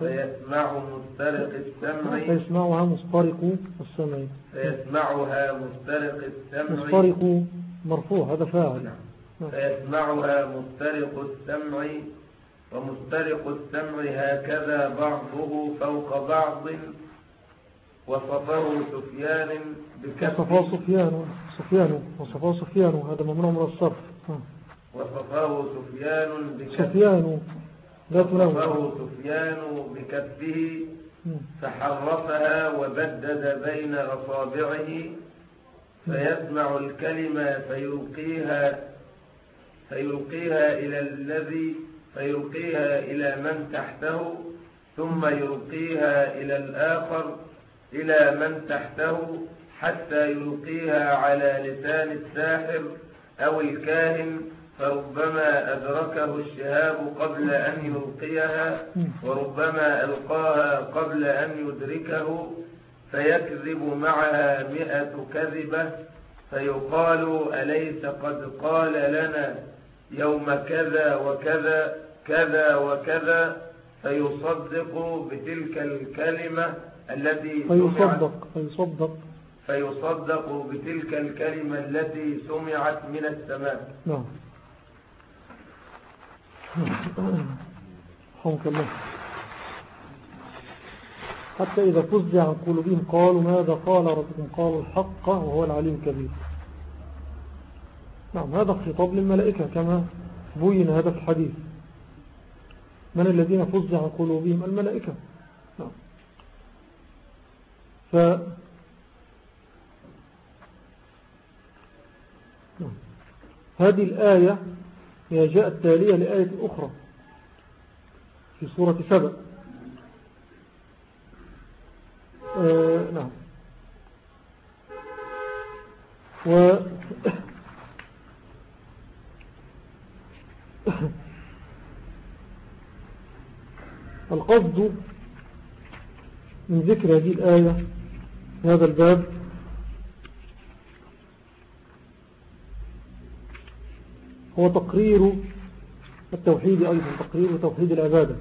فيسمع مسترق السمع. فيسمعها مسترق السمع. فيسمعها مسترق السمع. مسترق مرفوع هذا فاعل. نعم. فيسمعها مسترق السمع. ومسترق السمع هكذا بعضه فوق بعض. وصفه سفيان. وصفه سفيان؟ سفيان وصفه سفيان هذا ممنوع من الصرف. وصفه سفيان بكفه سفيان لا وصفه سفيان بكفه فحرفها وبدد بين أصابعه. فيسمع الكلمة فيلقيها فيلقيها إلى الذي فيلقيها إلى من تحته. ثم يلقيها إلى الآخر. إلى من تحته حتى يلقيها على لسان الساحر أو الكاهن فربما أدركه الشهاب قبل أن يلقيها وربما ألقاها قبل أن يدركه فيكذب معها مئة كذبة فيقال أليس قد قال لنا يوم كذا وكذا كذا وكذا؟ فيصدق بتلك الكلمة التي فيصدق فيصدق. فيصدق بتلك الكلمة التي سمعت من السماء. نعم. حمك الله. حتى إذا فزع عن قلوبهم قالوا ماذا قال ربكم؟ قالوا الحق وهو العليم الكبير. نعم هذا خطاب للملائكة كما بين هذا الحديث. من الذين فزع عن قلوبهم؟ الملائكة. ف. هذه الآية هي جاءت تالية لآية أخرى في سورة سبأ آه نعم و القصد من ذكر هذه الآية في هذا الباب. هو تقرير التوحيد أيضا تقرير توحيد العبادة.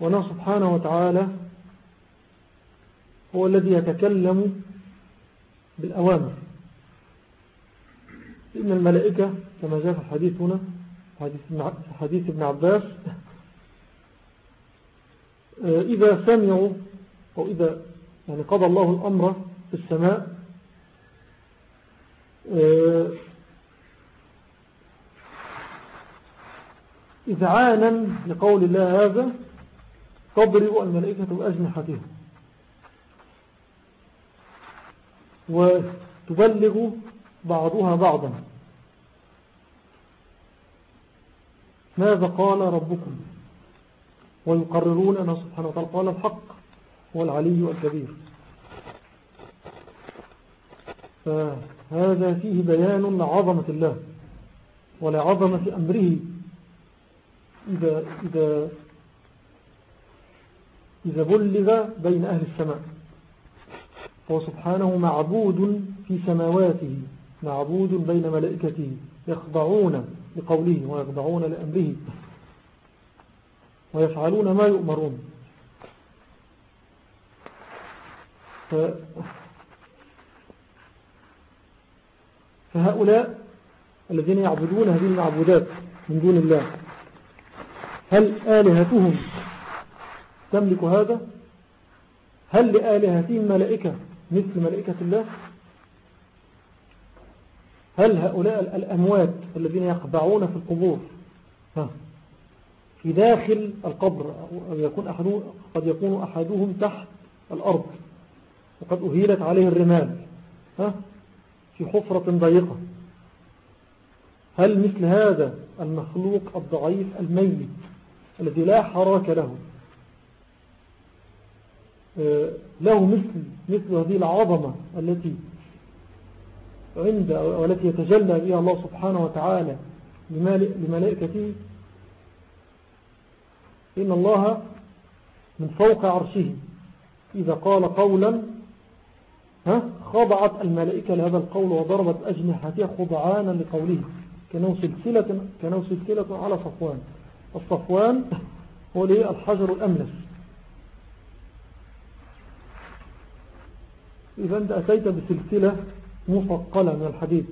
ونحن سبحانه وتعالى هو الذي يتكلم بالأوامر. إن الملائكة كما جاء في الحديث هنا حديث ابن عباس إذا سمعوا أو إذا يعني قضى الله الأمر في السماء آه، إذعانا لقول الله هذا تضرب الملائكة بأجنحتها وتبلغ بعضها بعضا. ماذا قال ربكم؟ ويقررون أنه سبحانه وتعالى قال الحق هو العلي الكبير. فهذا فيه بيان لعظمة الله ولعظمة أمره. إذا, إذا, إذا بلغ بين أهل السماء هو سبحانه معبود في سماواته معبود بين ملائكته يخضعون لقوله ويخضعون لأمره. ويفعلون ما يؤمرون. ف... فهؤلاء الذين يعبدون هذه المعبودات من دون الله هل آلهتهم تملك هذا؟ هل لآلهتهم ملائكة مثل ملائكة الله؟ هل هؤلاء الأموات الذين يخضعون في القبور؟ في داخل القبر أو يكون أحدهم قد يكون أحدهم تحت الأرض. وقد أهيلت عليه الرمال. في حفرة ضيقة. هل مثل هذا المخلوق الضعيف الميت الذي لا حراك له؟ آه، له مثل مثل هذه العظمة التي عند والتي يتجلى بها الله سبحانه وتعالى لملائكته إن الله من فوق عرشه. إذا قال قولا خضعت الملائكة لهذا القول وضربت أجنحتها خضعانا لقوله كانوا سلسلة, كانوا سلسلة على صفوان. الصفوان هو الحجر الأملس. إذا أنت أتيت بسلسلة مثقلة من الحديد.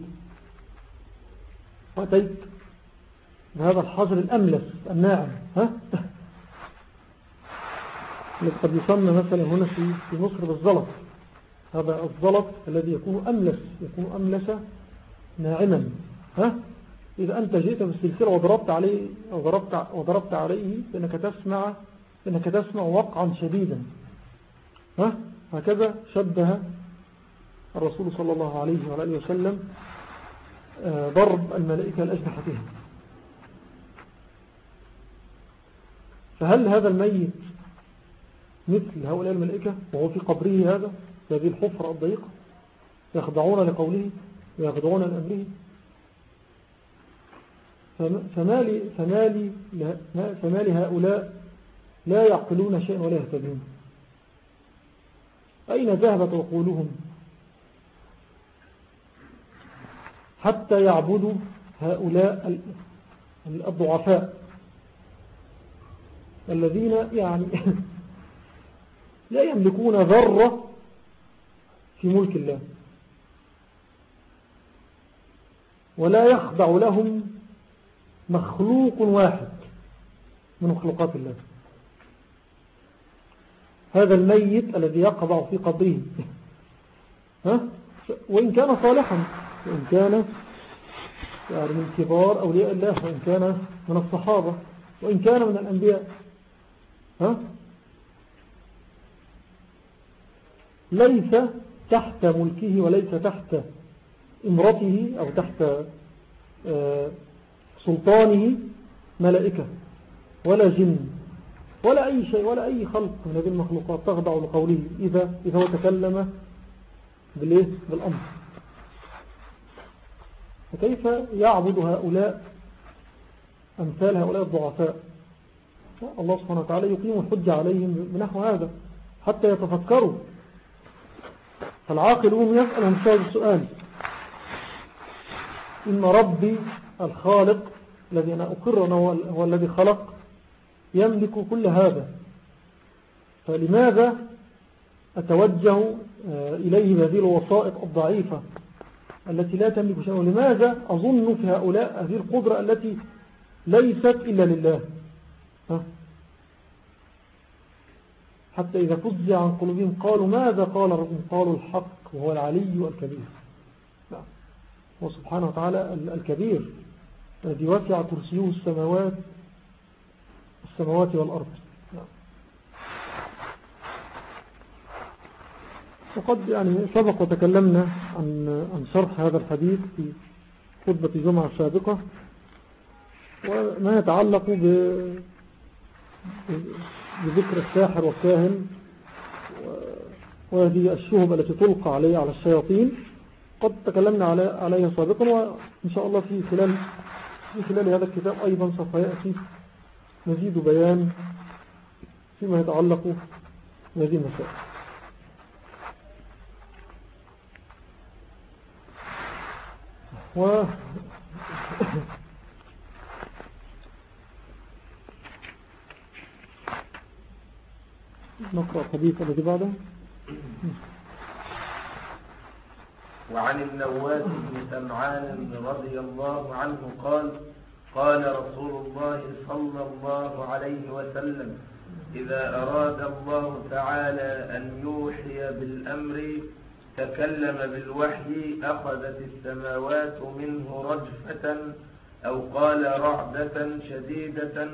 وأتيت بهذا الحجر الأملس الناعم ها؟ قد يسمى مثلا هنا في في مصر بالزلط هذا الزلط الذي يكون أملس يكون أملس ناعما. ها؟ إذا أنت جئت بالسلسلة وضربت عليه وضربت, وضربت عليه فإنك تسمع فإنك تسمع وقعا شديدا. ها؟ هكذا شبه الرسول صلى الله عليه وعلى وسلم آه، ضرب الملائكة الأجنحتها فهل هذا الميت مثل هؤلاء الملائكة وهو في قبره هذا في هذه الحفرة الضيقة. يخضعون لقوله ويخضعون لأمره. فما فمالي, فمالي هؤلاء لا يعقلون شيئا ولا يهتدون. أين ذهبت عقولهم؟ حتى يعبدوا هؤلاء الضعفاء. الذين يعني لا يملكون ذرة في ملك الله ولا يخضع لهم مخلوق واحد من مخلوقات الله هذا الميت الذي يقضع في قبره ها؟ وإن كان صالحا وإن كان يعني من كبار أولياء الله وإن كان من الصحابة وإن كان من الأنبياء ها؟ ليس تحت ملكه وليس تحت امرته أو تحت آه، سلطانه ملائكة ولا جن ولا أي شيء ولا أي خلق من هذه المخلوقات تخضع لقوله. إذا, إذا هو تكلم بالإيه؟ بالأمر. فكيف يعبد هؤلاء أمثال هؤلاء الضعفاء؟ الله سبحانه وتعالى يقيم الحج عليهم بنحو هذا حتى يتفكروا فالعاقلون يسألهم هذا السؤال إن ربي الخالق الذي أنا أقر أنه هو الذي خلق يملك كل هذا. فلماذا أتوجه آه، إليه بهذه الوسائط الضعيفة التي لا تملك شيئا؟ ولماذا أظن في هؤلاء هذه القدرة التي ليست إلا لله؟ حتى إذا فزع عن قلوبهم قالوا ماذا قال ربهم قالوا الحق وهو العلي الكبير نعم. هو سبحانه وتعالى الكبير الذي وسع كرسيه السماوات السماوات والأرض نعم. وقد يعني سبق وتكلمنا عن, عن شرح هذا الحديث في خطبة جمعة سابقة وما يتعلق بذكر الساحر والكاهن وهذه الشهب التي تلقى عليه على الشياطين. قد تكلمنا عليها سابقا وإن شاء الله في خلال في خلال هذا الكتاب أيضا سوف يأتي مزيد بيان فيما يتعلق بهذه المسائل. و نقرأ الحديث الذي بعده. وعن النواس بن سمعان رضي الله عنه قال قال رسول الله صلى الله عليه وسلم إذا أراد الله تعالى أن يوحي بالأمر تكلم بالوحي أخذت السماوات منه رجفة أو قال رعدة شديدة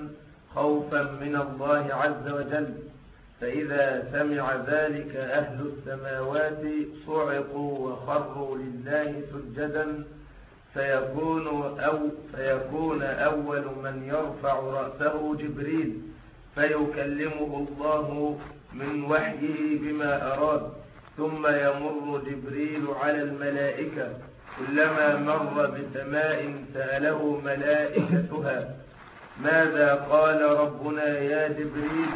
خوفا من الله عز وجل. فإذا سمع ذلك أهل السماوات صعقوا وخروا لله سجدا فيكون, أو فيكون أول من يرفع رأسه جبريل فيكلمه الله من وحيه بما أراد ثم يمر جبريل على الملائكة كلما مر بسماء سأله ملائكتها ماذا قال ربنا يا جبريل؟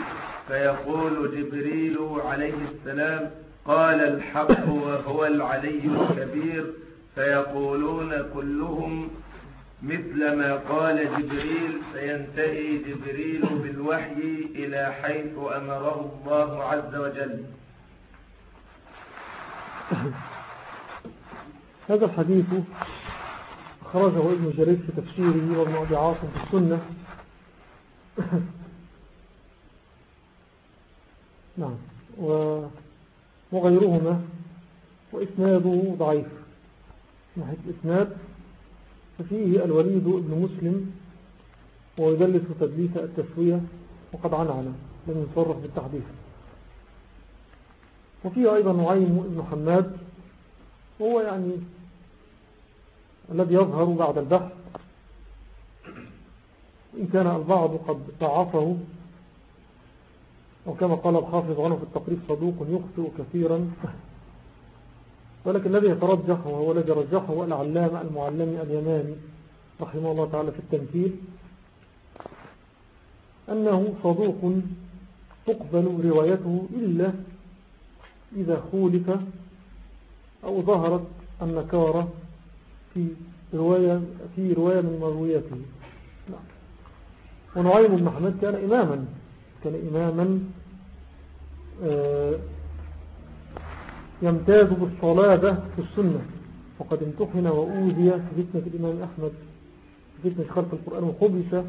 فيقول جبريل عليه السلام قال الحق وهو العلي الكبير. فيقولون كلهم مثل ما قال جبريل. فينتهي جبريل بالوحي إلى حيث أمره الله عز وجل. هذا الحديث خرجه ابن جرير في تفسيره وابن في السنة. نعم. وغيرهما. وإسناده ضعيف. ناحية الإسناد ففيه الوليد بن مسلم ويدلس تدليس التسوية وقد عنعنا لم يصرف بالتحديث. وفيه أيضا نعيم بن حماد وهو يعني الذي يظهر بعد البحث. إن كان البعض قد ضعفه وكما قال الحافظ عنه في التقريب صدوق يخطئ كثيرا ولكن الذي يترجح وهو الذي رجحه العلامة المعلم اليماني رحمه الله تعالى في التمثيل أنه صدوق تقبل روايته إلا إذا خولف أو ظهرت النكارة في رواية, في رواية من مروياته نعم. ونعيم بن كان إماما كان إماما يمتاز بالصلابة في السنة. وقد امتحن وأوذي في فتنة الإمام أحمد في فتنة خلق القرآن وخبث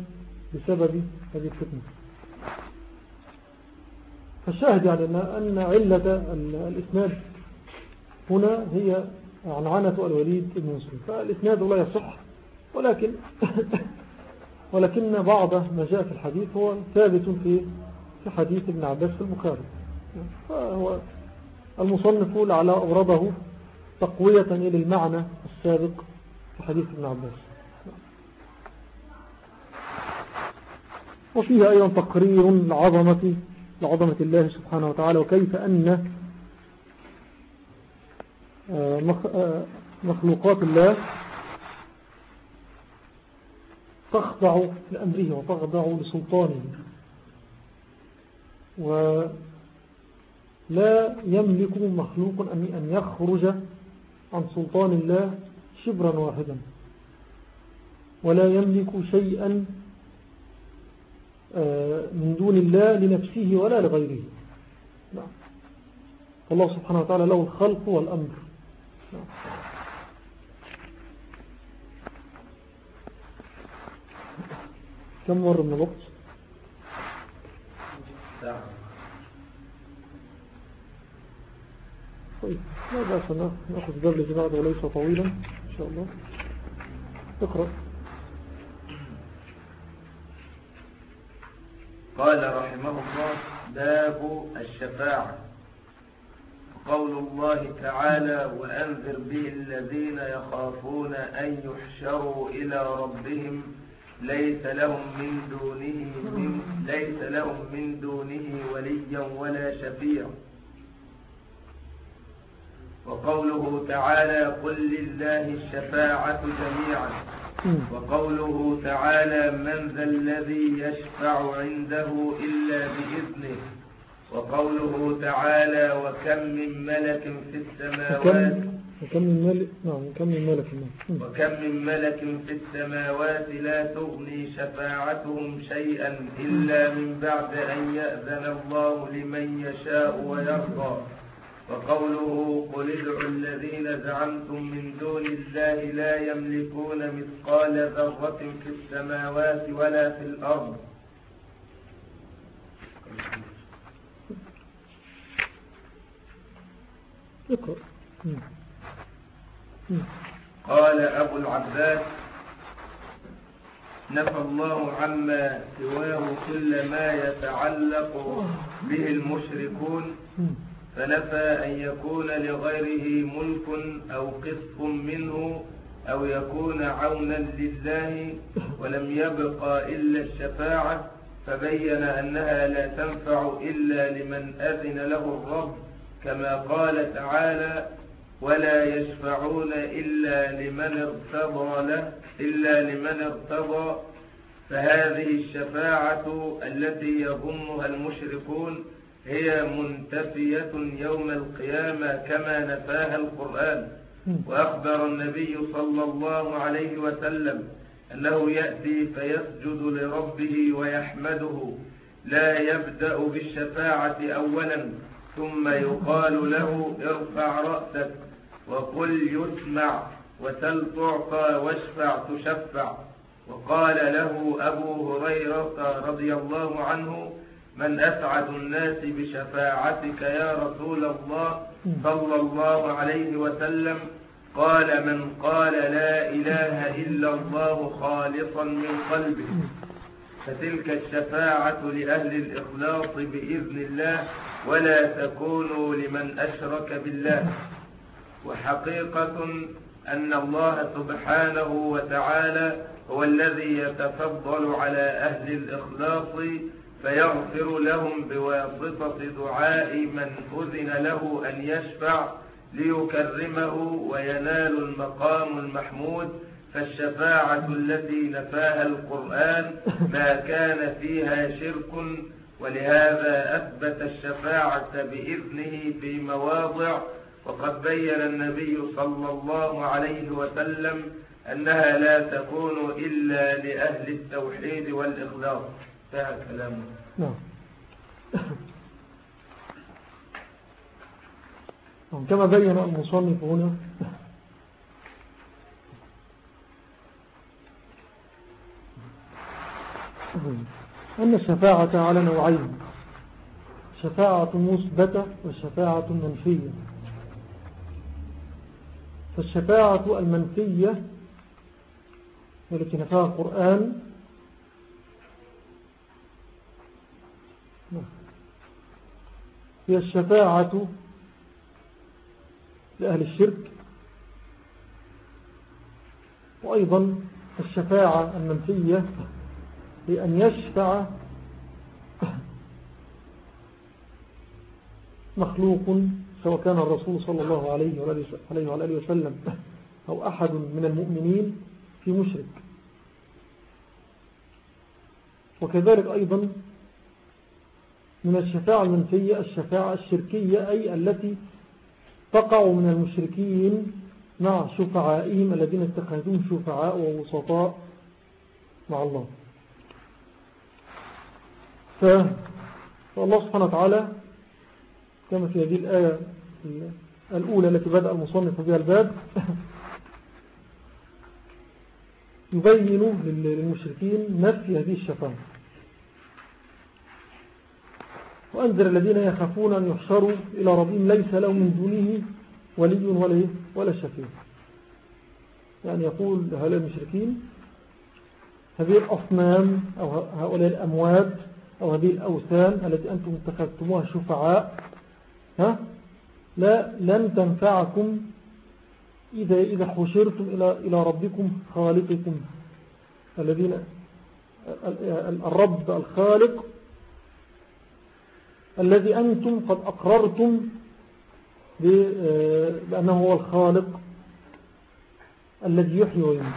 بسبب هذه الفتنة. فالشاهد يعني أن علة الإسناد هنا هي عنعنة الوليد بن مسلم. فالإسناد لا يصح ولكن ولكن بعض ما جاء في الحديث هو ثابت في في حديث ابن عباس في البخاري. فهو المصنف لعلى أورده تقوية إلى المعنى السابق في حديث ابن عباس. وفيها أيضا تقرير لعظمة, لعظمة الله سبحانه وتعالى وكيف أن مخلوقات الله تخضع لأمره وتخضع لسلطانه. ولا يملك مخلوق أن يخرج عن سلطان الله شبرا واحدا. ولا يملك شيئا آه، من دون الله لنفسه ولا لغيره. نعم. الله سبحانه وتعالى له الخلق والأمر. نعم. كم مرة من الوقت؟ ساعة طيب لا بأس نأخذ درجة بعد وليس طويلا إن شاء الله. اقرأ. قال رحمه الله باب الشفاعة. قول الله تعالى وأنذر به الذين يخافون أن يحشروا إلى ربهم. ليس لهم من دونه من ليس لهم من دونه وليا ولا شفيع. وقوله تعالى قل لله الشفاعة جميعا. وقوله تعالى من ذا الذي يشفع عنده إلا بإذنه. وقوله تعالى وكم من ملك في السماوات. وكم من ملك نعم وكم من ملك وكم من ملك في السماوات لا تغني شفاعتهم شيئا إلا من بعد أن يأذن الله لمن يشاء ويرضى. وقوله قل ادعوا الذين زعمتم من دون الله لا يملكون مثقال ذرة في السماوات ولا في الأرض. قال أبو العباس نفى الله عما سواه كل ما يتعلق به المشركون. فنفى أن يكون لغيره ملك أو قسط منه أو يكون عونا لله ولم يبق إلا الشفاعة فبين أنها لا تنفع إلا لمن أذن له الرب كما قال تعالى ولا يشفعون إلا لمن ارتضى له إلا لمن ارتضى فهذه الشفاعة التي يظنها المشركون هي منتفية يوم القيامة كما نفاها القرآن. وأخبر النبي صلى الله عليه وسلم أنه يأتي فيسجد لربه ويحمده. لا يبدأ بالشفاعة أولا ثم يقال له ارفع رأسك وقل يسمع وسل تعطى واشفع تشفع. وقال له أبو هريرة رضي الله عنه من أسعد الناس بشفاعتك يا رسول الله صلى الله عليه وسلم. قال من قال لا إله إلا الله خالصا من قلبه. فتلك الشفاعة لأهل الإخلاص بإذن الله ولا تكون لمن أشرك بالله. وحقيقة أن الله سبحانه وتعالى هو الذي يتفضل على أهل الإخلاص فيغفر لهم بواسطة دعاء من أذن له أن يشفع ليكرمه وينال المقام المحمود فالشفاعة التي نفاها القرآن ما كان فيها شرك ولهذا أثبت الشفاعة بإذنه في مواضع وقد بين النبي صلى الله عليه وسلم أنها لا تكون إلا لأهل التوحيد والإخلاص. انتهى كلامه نعم. كما بين المصنف هنا. أن الشفاعة على نوعين. شفاعة مثبتة وشفاعة منفية. فالشفاعة المنفية والتي نفاها القرآن هي الشفاعة لأهل الشرك وأيضا الشفاعة المنفية لأن يشفع مخلوق سواء كان الرسول صلى الله عليه وآله وسلم أو أحد من المؤمنين في مشرك. وكذلك أيضا من الشفاعة المنفية الشفاعة الشركية أي التي تقع من المشركين مع شفعائهم الذين اتخذون شفعاء ووسطاء مع الله. فالله سبحانه وتعالى كما في هذه الآية الأولى التي بدأ المصنف بها الباب يبين للمشركين نفي هذه الشفاعة. وأنذر الذين يخافون أن يحشروا إلى ربهم ليس لهم من دونه ولي ولا, ولا شفيع. يعني يقول هؤلاء المشركين هذه الأصنام أو هؤلاء الأموات أو هذه الأوثان التي أنتم اتخذتموها شفعاء ها؟ لا لن تنفعكم إذا, إذا حشرتم إلى, إلى ربكم خالقكم. الذين الرب الخالق الذي أنتم قد أقررتم بأنه هو الخالق الذي يحيي ويميت.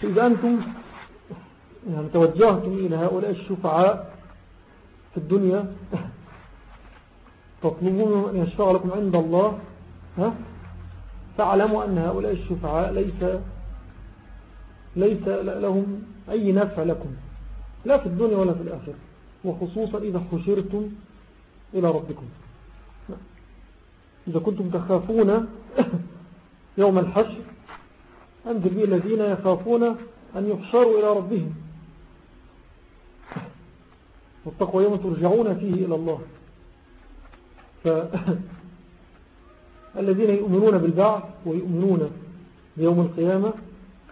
فإذا أنتم يعني توجهتم إلى هؤلاء الشفعاء في الدنيا تطلبون أن يشفع لكم عند الله ها؟ فاعلموا أن هؤلاء الشفعاء ليس ليس لهم أي نفع لكم لا في الدنيا ولا في الآخرة. وخصوصا إذا حشرتم إلى ربكم. إذا كنتم تخافون يوم الحشر أنزل به الذين يخافون أن يحشروا إلى ربهم. واتقوا يوم ترجعون فيه إلى الله. فالذين يؤمنون بالبعث ويؤمنون بيوم القيامة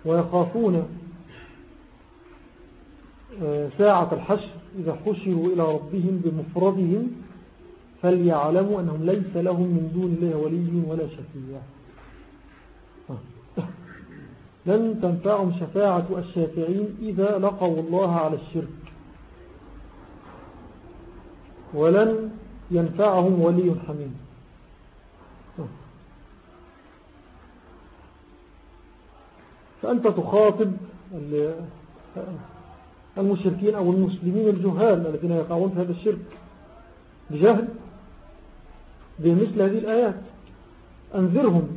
ويخافون آه، ساعة الحشر إذا حشروا إلى ربهم بمفردهم فليعلموا أنهم ليس لهم من دون الله ولي ولا شفيع. لن تنفعهم شفاعة الشافعين إذا لقوا الله على الشرك. ولن ينفعهم ولي حميم. فأنت تخاطب المشركين أو المسلمين الجهال الذين يقعون في هذا الشرك. بجهل بمثل هذه الآيات. أنذرهم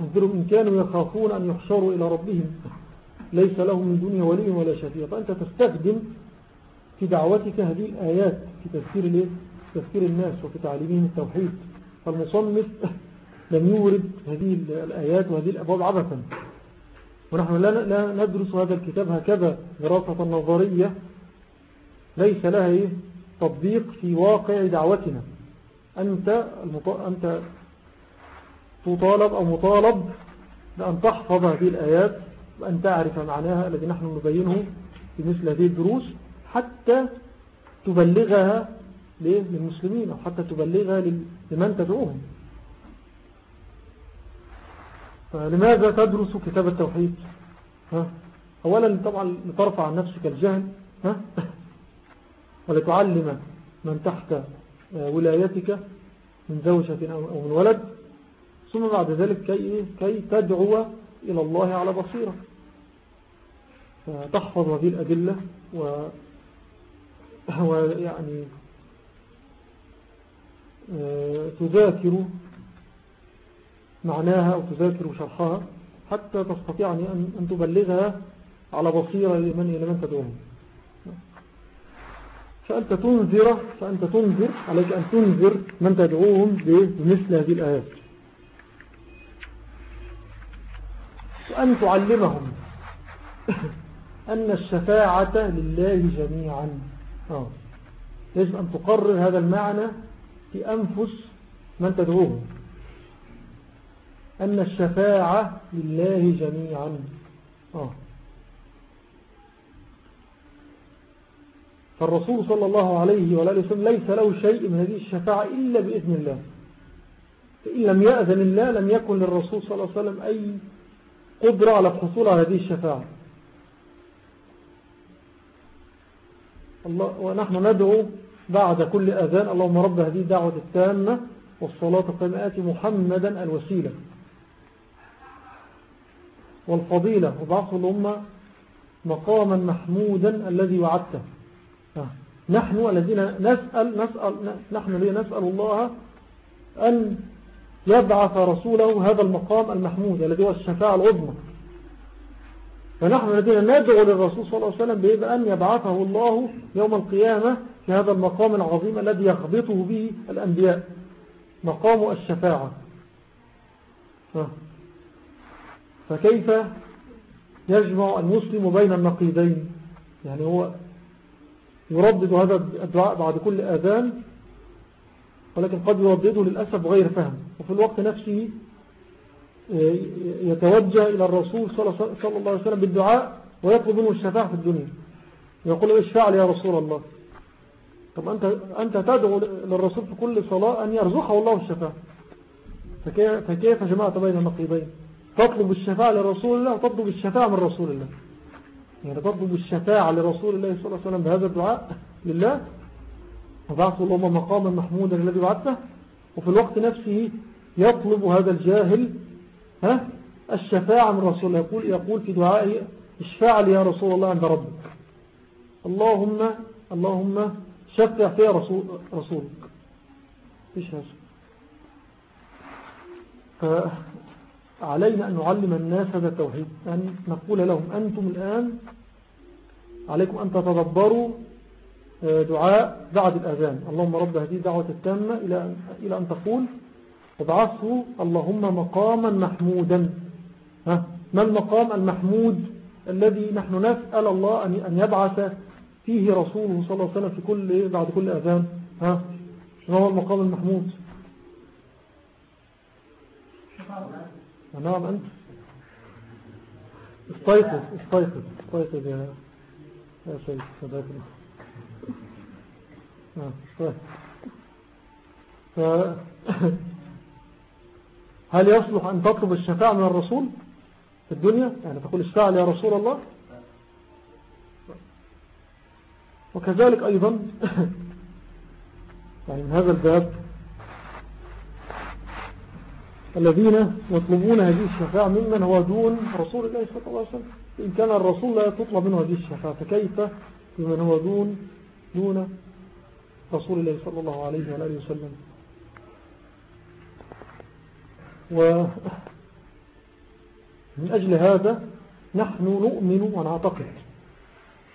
أنذرهم إن كانوا يخافون أن يحشروا إلى ربهم. ليس لهم من دنيا ولي ولا شفيع. فأنت تستخدم في دعوتك هذه الآيات في تذكير, تذكير الناس وفي تعليمهم التوحيد. فالمصنف لم يورد هذه الآيات وهذه الأبواب عبثا. ونحن لا ندرس هذا الكتاب هكذا دراسة نظرية. ليس لها إيه؟ تطبيق في واقع دعوتنا. أنت, أنت تطالب أو مطالب بأن تحفظ هذه الآيات وأن تعرف معناها الذي نحن نبينه في مثل هذه الدروس حتى تبلغها للمسلمين أو حتى تبلغها لمن تدعوهم. فلماذا تدرس كتاب التوحيد ها؟ أولا طبعا لترفع عن نفسك الجهل ها؟ ولتعلم من تحت ولايتك من زوجة أو من ولد ثم بعد ذلك كي, كي تدعو إلى الله على بصيرة فتحفظ هذه الأدلة و ويعني آه، تذاكر معناها أو تذاكر شرحها حتى تستطيع أن تبلغها على بصيرة لمن, لمن تدعوهم فأنت تنذر فأنت تنذر عليك أن تنذر من تدعوهم بمثل هذه الآيات. وأن تعلمهم أن الشفاعة لله جميعا. آه. يجب أن تقرر هذا المعنى في أنفس من تدعوهم. أن الشفاعة لله جميعا. آه. فالرسول صلى الله عليه وآله وسلم ليس له شيء من هذه الشفاعة إلا بإذن الله. فإن لم يأذن الله لم يكن للرسول صلى الله عليه وسلم أي قدرة على الحصول على هذه الشفاعة. الله ونحن ندعو بعد كل أذان اللهم رب هذه الدعوة التامة والصلاة قمآت محمدا الوسيلة. والفضيلة وضعف الأمة مقاما محمودا الذي وعدته آه. نحن الذين نسأل, نسأل نحن الذين نسأل الله أن يبعث رسوله هذا المقام المحمود الذي هو الشفاعة العظمى فنحن الذين ندعو للرسول صلى الله عليه وسلم بأن يبعثه الله يوم القيامة في هذا المقام العظيم الذي يخبطه به الأنبياء مقام الشفاعة آه. فكيف يجمع المسلم بين النقيدين يعني هو يردد هذا الدعاء بعد كل آذان ولكن قد يردده للأسف غير فهم. وفي الوقت نفسه آه، يتوجه إلى الرسول صلى الله عليه وسلم بالدعاء ويطلب منه الشفاعة في الدنيا. يقول له اشفع لي يا رسول الله. طب أنت, أنت تدعو للرسول في كل صلاة أن يرزقه الله الشفاعة. فكيف جمعت بين النقيضين؟ تطلب الشفاعة لرسول الله وتطلب الشفاعة من رسول الله. يعني تطلب الشفاعة لرسول الله صلى الله عليه وسلم بهذا الدعاء لله. وبعث الله مقاما محمودا الذي بعثه وفي الوقت نفسه يطلب هذا الجاهل ها الشفاعة من رسول الله. يقول, يقول في دعائه اشفع لي يا رسول الله عند ربك. اللهم اللهم شفع في رسول رسولك. إيش هذا؟ علينا أن نعلم الناس هذا التوحيد. أن نقول لهم أنتم الآن عليكم أن تتدبروا آه، دعاء بعد الأذان. اللهم رب هذه الدعوة التامة إلى أن تقول ابعثه اللهم مقاما محمودا. ها؟ ما المقام المحمود الذي نحن نسأل الله أن يبعث فيه رسوله صلى الله عليه وسلم في كل بعد كل أذان؟ ها؟ ما هو المقام المحمود؟ نعم أنت. استيقظ استيقظ استيقظ يا يا سيد نعم استيقظ ف... هل يصلح أن تطلب الشفاعة من الرسول في الدنيا؟ يعني تقول الشفاعة يا رسول الله؟ وكذلك أيضا يعني من هذا الباب الذين يطلبون هذه الشفاعة ممن هو دون رسول الله صلى الله عليه وسلم. إن كان الرسول لا تطلب منه هذه الشفاعة فكيف بمن هو دون دون رسول الله صلى الله عليه وآله وسلم؟ ومن أجل هذا نحن نؤمن ونعتقد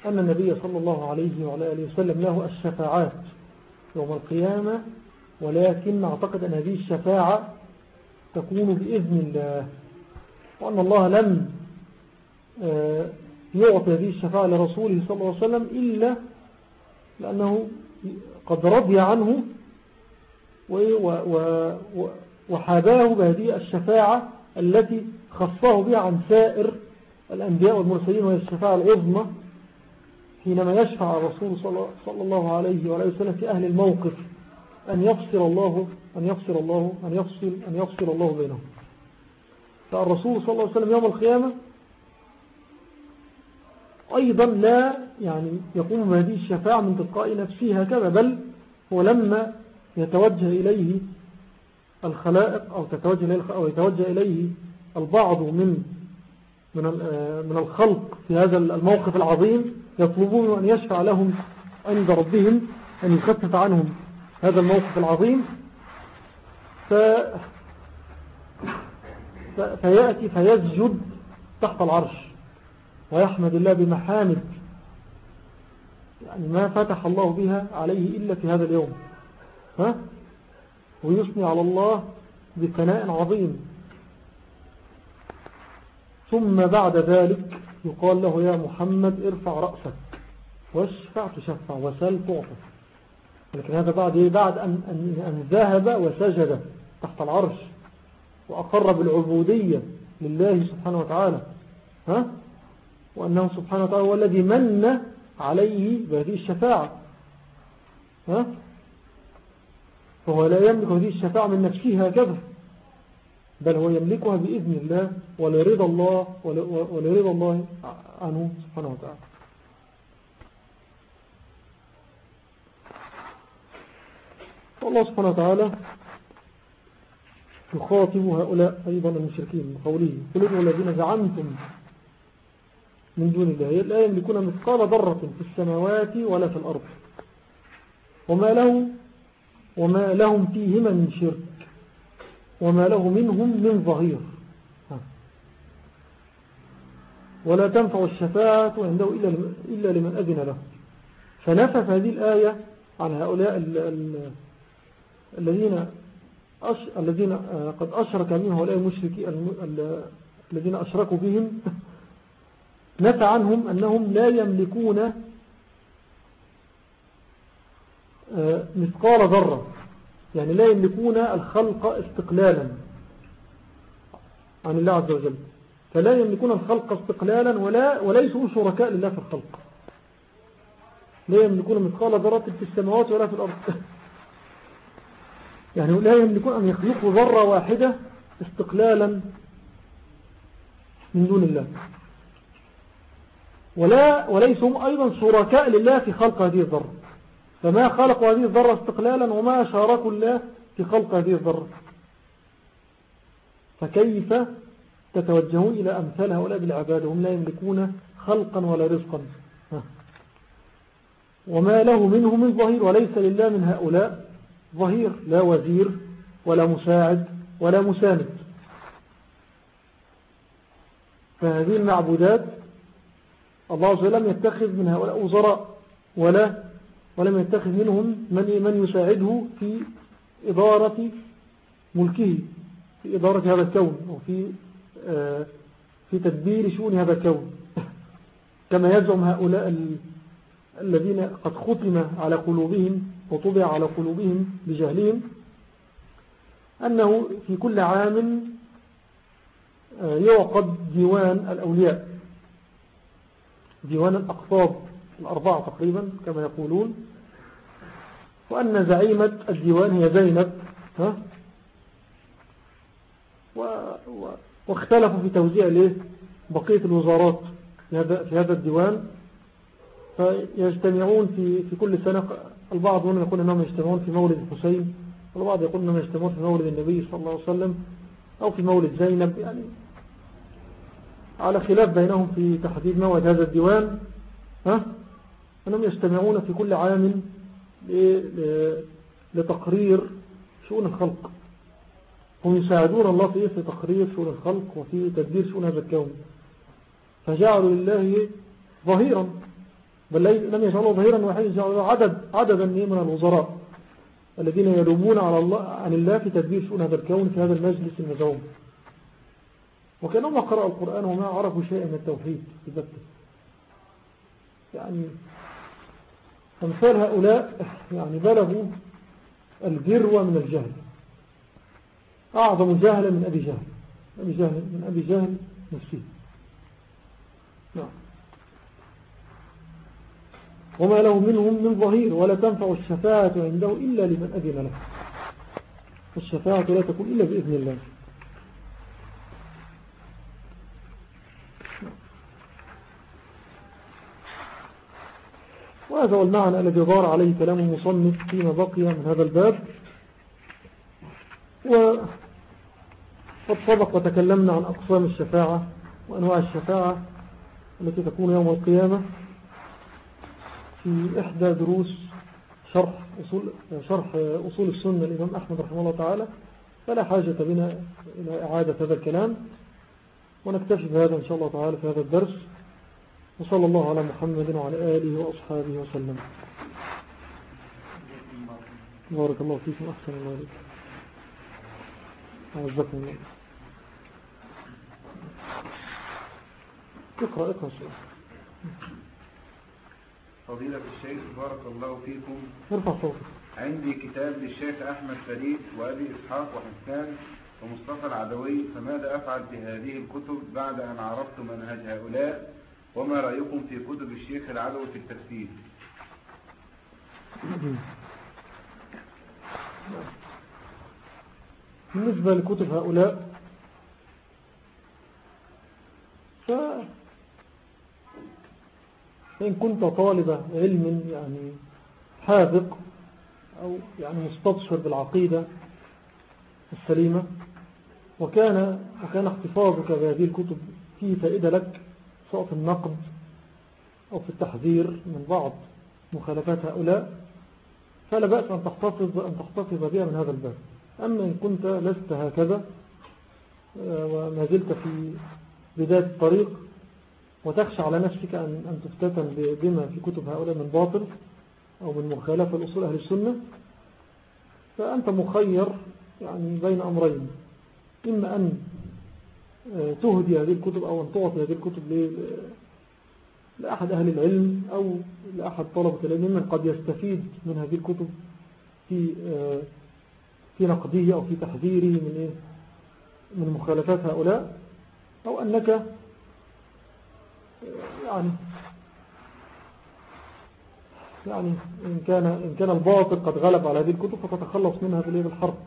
أن النبي صلى الله عليه وآله وسلم له الشفاعات يوم القيامة ولكن نعتقد أن هذه الشفاعة تكون بإذن الله. وأن الله لم آه، يعطي هذه الشفاعة لرسوله صلى الله عليه وسلم إلا لأنه قد رضي عنه وحاباه بهذه الشفاعة التي خصه بها عن سائر الأنبياء والمرسلين وهي الشفاعة العظمى حينما يشفع الرسول صلى الله عليه وسلم في أهل الموقف أن يفصل الله أن يفصل الله أن يفصل أن يفصل الله بينهم. فالرسول صلى الله عليه وسلم يوم القيامة أيضا لا يعني يقوم بهذه الشفاعة من تلقاء نفسه هكذا بل هو لما يتوجه إليه الخلائق أو, تتوجه أو يتوجه إليه البعض من من من الخلق في هذا الموقف العظيم يطلبون أن يشفع لهم عند ربهم أن يخفف عنهم هذا الموقف العظيم. ف فيأتي فيسجد تحت العرش ويحمد الله بمحامد. يعني ما فتح الله بها عليه إلا في هذا اليوم. ها؟ ويثني على الله بثناء عظيم. ثم بعد ذلك يقال له يا محمد ارفع رأسك واشفع تشفع وسل تعطى لكن هذا بعد إيه؟ بعد أن, أن, أن ذهب وسجد. تحت العرش وأقر بالعبودية لله سبحانه وتعالى ها؟ وأنه سبحانه وتعالى هو الذي من عليه بهذه الشفاعة ها؟ فهو لا يملك هذه الشفاعة من نفسه هكذا بل هو يملكها بإذن الله ولرضا الله ولرضا الله عنه سبحانه وتعالى والله سبحانه وتعالى يخاطب هؤلاء أيضا المشركين بقوله قل الذين زعمتم من دون الله لا يملكون مثقال ذرة في السماوات ولا في الأرض. وما له وما لهم فيهما من شرك وما له منهم من ظهير. ولا تنفع الشفاعة عنده إلا لمن أذن له. فنفى هذه الآية عن هؤلاء الذين الذين قد أشرك منهم هؤلاء المشركين الذين أشركوا بهم نفى عنهم أنهم لا يملكون آه، مثقال ذرة يعني لا يملكون الخلق استقلالا عن الله عز وجل. فلا يملكون الخلق استقلالا ولا وليسوا شركاء لله في الخلق. لا يملكون مثقال ذرة في السماوات ولا في الأرض. يعني لا يملكون أن يخلقوا ذرة واحدة استقلالا من دون الله. ولا وليسوا أيضا شركاء لله في خلق هذه الذرة. فما خلقوا هذه الذرة استقلالا وما شاركوا الله في خلق هذه الذرة. فكيف تتوجهون إلى أمثال هؤلاء بالعباد هم لا يملكون خلقا ولا رزقا؟ وما له منه من ظهير وليس لله من هؤلاء. ظهير لا وزير ولا مساعد ولا مساند. فهذه المعبودات الله عز وجل لم يتخذ من هؤلاء وزراء ولا ولم يتخذ منهم من من يساعده في إدارة ملكه في إدارة هذا الكون وفي آه، في تدبير شؤون هذا الكون. كما يزعم هؤلاء الذين قد ختم على قلوبهم وطبع على قلوبهم بجهلهم أنه في كل عام آه، يعقد ديوان الأولياء ديوان الأقطاب الأربعة تقريبا كما يقولون وأن زعيمة الديوان هي زينب ها؟ و... و... واختلفوا في توزيع بقية الوزارات في هذا, في هذا الديوان فيجتمعون في, في كل سنة البعض هنا يقول أنهم يجتمعون في مولد الحسين والبعض يقول أنهم يجتمعون في مولد النبي صلى الله عليه وسلم أو في مولد زينب يعني على خلاف بينهم في تحديد موعد هذا الديوان ها؟ أنهم يجتمعون في كل عام لتقرير شؤون الخلق. هم يساعدون الله في في تقرير شؤون الخلق وفي تدبير شؤون هذا الكون. فجعلوا لله ظهيرا. بل لم يجعلوا ظهيرا واحدا جعلوا عدد عددا من الوزراء الذين يلومون على الله عن الله في تدبير شؤون هذا الكون في هذا المجلس المزعوم وكأنهم قرأوا القرآن وما عرفوا شيئا من التوحيد بذلك يعني أمثال هؤلاء يعني بلغوا الجروة من الجهل. أعظم جهلا من أبي جهل. أبي جهل من أبي جهل نفسه نعم. وما له منهم من ظهير ولا تنفع الشفاعة عنده إلا لمن أذن له. الشفاعة لا تكون إلا بإذن الله. وهذا هو المعنى الذي ظهر عليه كلام المصنف فيما بقي من هذا الباب. وقد سبق وتكلمنا عن أقسام الشفاعة وأنواع الشفاعة التي تكون يوم القيامة. في إحدى دروس شرح أصول, شرح أصول السنة الإمام أحمد رحمه الله تعالى فلا حاجة بنا إلى إعادة هذا الكلام ونكتفي بهذا إن شاء الله تعالى في هذا الدرس وصلى الله على محمد وعلى آله وأصحابه وسلم. بارك الله فيكم أحسن الله عليكم أعزكم الله. اقرأ اقرأ سؤال. فضيلة الشيخ بارك الله فيكم. ارفع صوتك عندي كتاب للشيخ أحمد فريد وأبي إسحاق وحسان ومصطفى العدوي فماذا أفعل بهذه الكتب بعد أن عرفت منهج هؤلاء وما رأيكم في كتب الشيخ العدوي في التفسير؟ بالنسبة لكتب هؤلاء ف فإن كنت طالب علم يعني حاذق أو يعني مستبشر بالعقيدة السليمة وكان, وكان احتفاظك بهذه الكتب فيه فائدة لك سواء في النقد أو في التحذير من بعض مخالفات هؤلاء فلا بأس أن تحتفظ, أن تحتفظ بها من هذا الباب. أما إن كنت لست هكذا آه، وما زلت في بداية الطريق وتخشى على نفسك أن, أن تفتتن بما في كتب هؤلاء من باطل أو من مخالفة الأصول أهل السنة. فأنت مخير يعني بين أمرين. إما أن آه، تهدي هذه الكتب أو أن تعطي هذه الكتب لأحد أهل العلم أو لأحد طلبة العلم من قد يستفيد من هذه الكتب في آه، في نقده أو في تحذيره من إيه؟ من مخالفات هؤلاء. أو أنك آه، يعني يعني إن كان, إن كان الباطل قد غلب على هذه الكتب فتتخلص منها بالحرق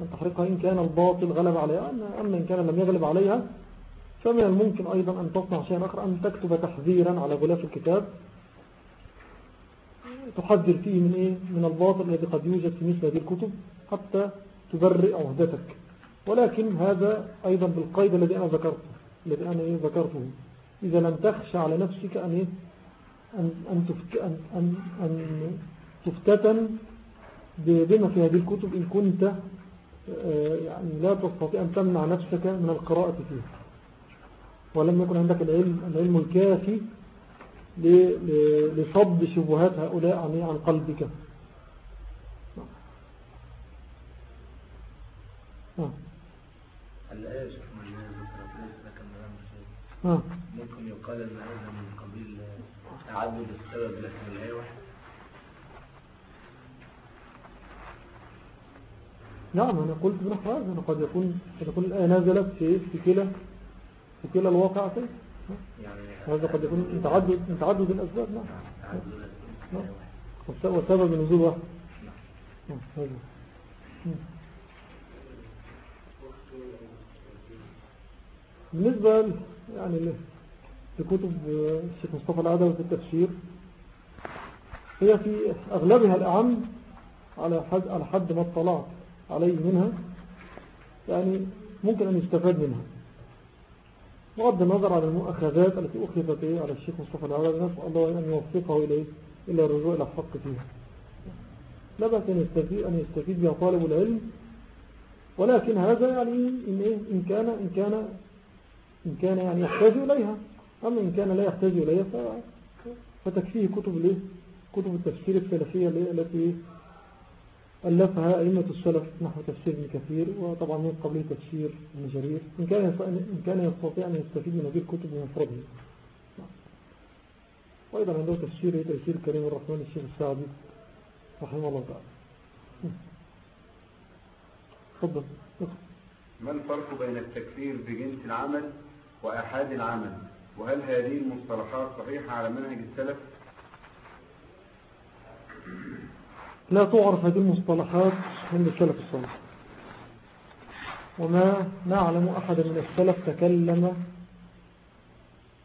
أن تحرقها إن كان الباطل غلب عليها. أما إن كان لم يغلب عليها فمن الممكن أيضا أن تصنع شيئا آخر أن تكتب تحذيرا على غلاف الكتاب. تحذر فيه من إيه؟ من الباطل الذي قد يوجد في مثل هذه الكتب حتى تبرئ عهدتك. ولكن هذا أيضا بالقيد الذي أنا ذكرته الذي أنا إيه؟ ذكرته. إذا لم تخشى على نفسك أن, إيه؟ أن, أن, أن, تفتتن بما في هذه الكتب إن كنت آه، يعني لا تستطيع أن تمنع نفسك من القراءة فيها. ولم يكن عندك العلم, العلم الكافي لصد شبهات هؤلاء عن قلبك. الآية شيخ ممكن يقال أن هذا من قبيل تعدد السبب لكن الآية واحدة نعم أنا قلت بنحو هذا أنا قد يكون قد يكون الآية نازلت في في كلا في. كلا الواقعتين يعني هذا قد يكون من تعدد من تعدد الأسباب. نعم, نعم. وسبب نزول واحد نعم بالنسبة يعني لكتب الشيخ مصطفى العدوي في التفسير. هي في أغلبها الأعم على حد, على حد ما اطلعت عليه منها يعني ممكن أن يستفاد منها. بغض النظر على المؤخذات التي أخذت على الشيخ مصطفى العربي نسأل الله أن يوفقه إليه إلى الرجوع إلى الحق فيها. لا بأس أن يستفيد, أن يستفيد بها طالب العلم ولكن هذا يعني إن, إيه إن كان إن كان إن كان يعني يحتاج إليها. أما إن كان لا يحتاج إليها فتكفيه كتب كتب التفسير السلفية التي ألفها أئمة السلف نحو تفسير ابن كثير وطبعا من قبل تفسير ابن جرير. إن كان, إن كان يستطيع أن يستفيد من هذه الكتب بمفرده وأيضا عنده تفسير تفسير كريم الرحمن الشيخ السعدي رحمه الله تعالى. تفضل. ما الفرق بين التكفير بجنس العمل وأحاد العمل وهل هذه المصطلحات صحيحة على منهج السلف؟ لا تعرف هذه المصطلحات عند السلف الصالح. وما نعلم أحد من السلف تكلم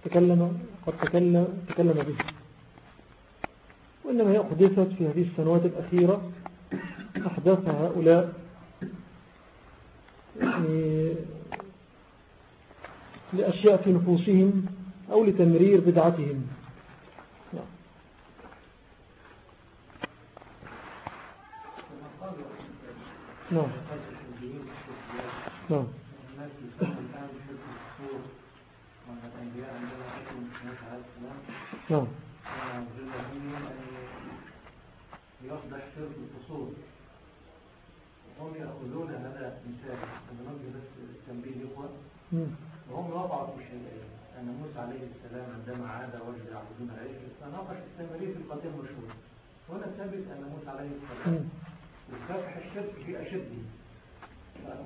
تكلم قد تكلم, تكلم به. وإنما هي أحدثت في هذه السنوات الأخيرة أحداث هؤلاء. يعني لأشياء في نفوسهم أو لتمرير بدعتهم. نعم. نعم. نعم. يصبح شرك الفصول وهم يأخذون هذا مثال عند نرجو بس تنبيه الإخوة وهم شيئين أن موسى عليه السلام عندما عاد وجد يعبدون العجل فناقش السامري في القضية المشهورة هنا ثبت أن موسى عليه السلام يكافح الشرك في أشده.